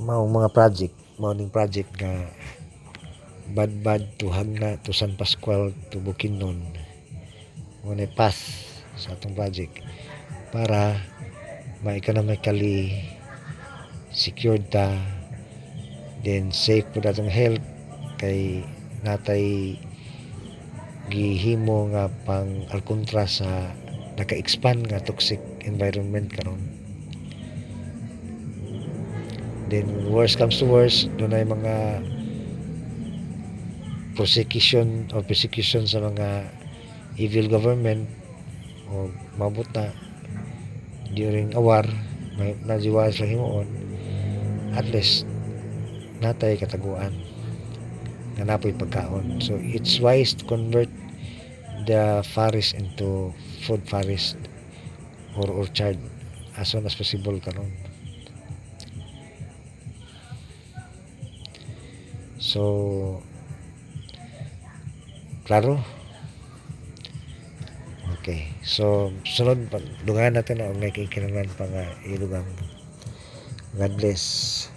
mga project mao ning project nga bad bad to Hagna to San Pascual to Bukidnon. Mo na path sa atong project para ma-economically secured ta then safe po datong health kay natay gihimo nga pang alkontra sa naka-expand nga toxic environment karon then worst comes to worst doon ay mga prosecution or persecution sa mga evil government o mabuta during a war may najiwa sa himuon at least natay kataguan nga napoy pagkaon. So it's wise to convert the forest into food forest or orchard as soon as possible karon so klaro? Okay. So sunod dungan natin na may kikinanglan pa nga ilugang. God bless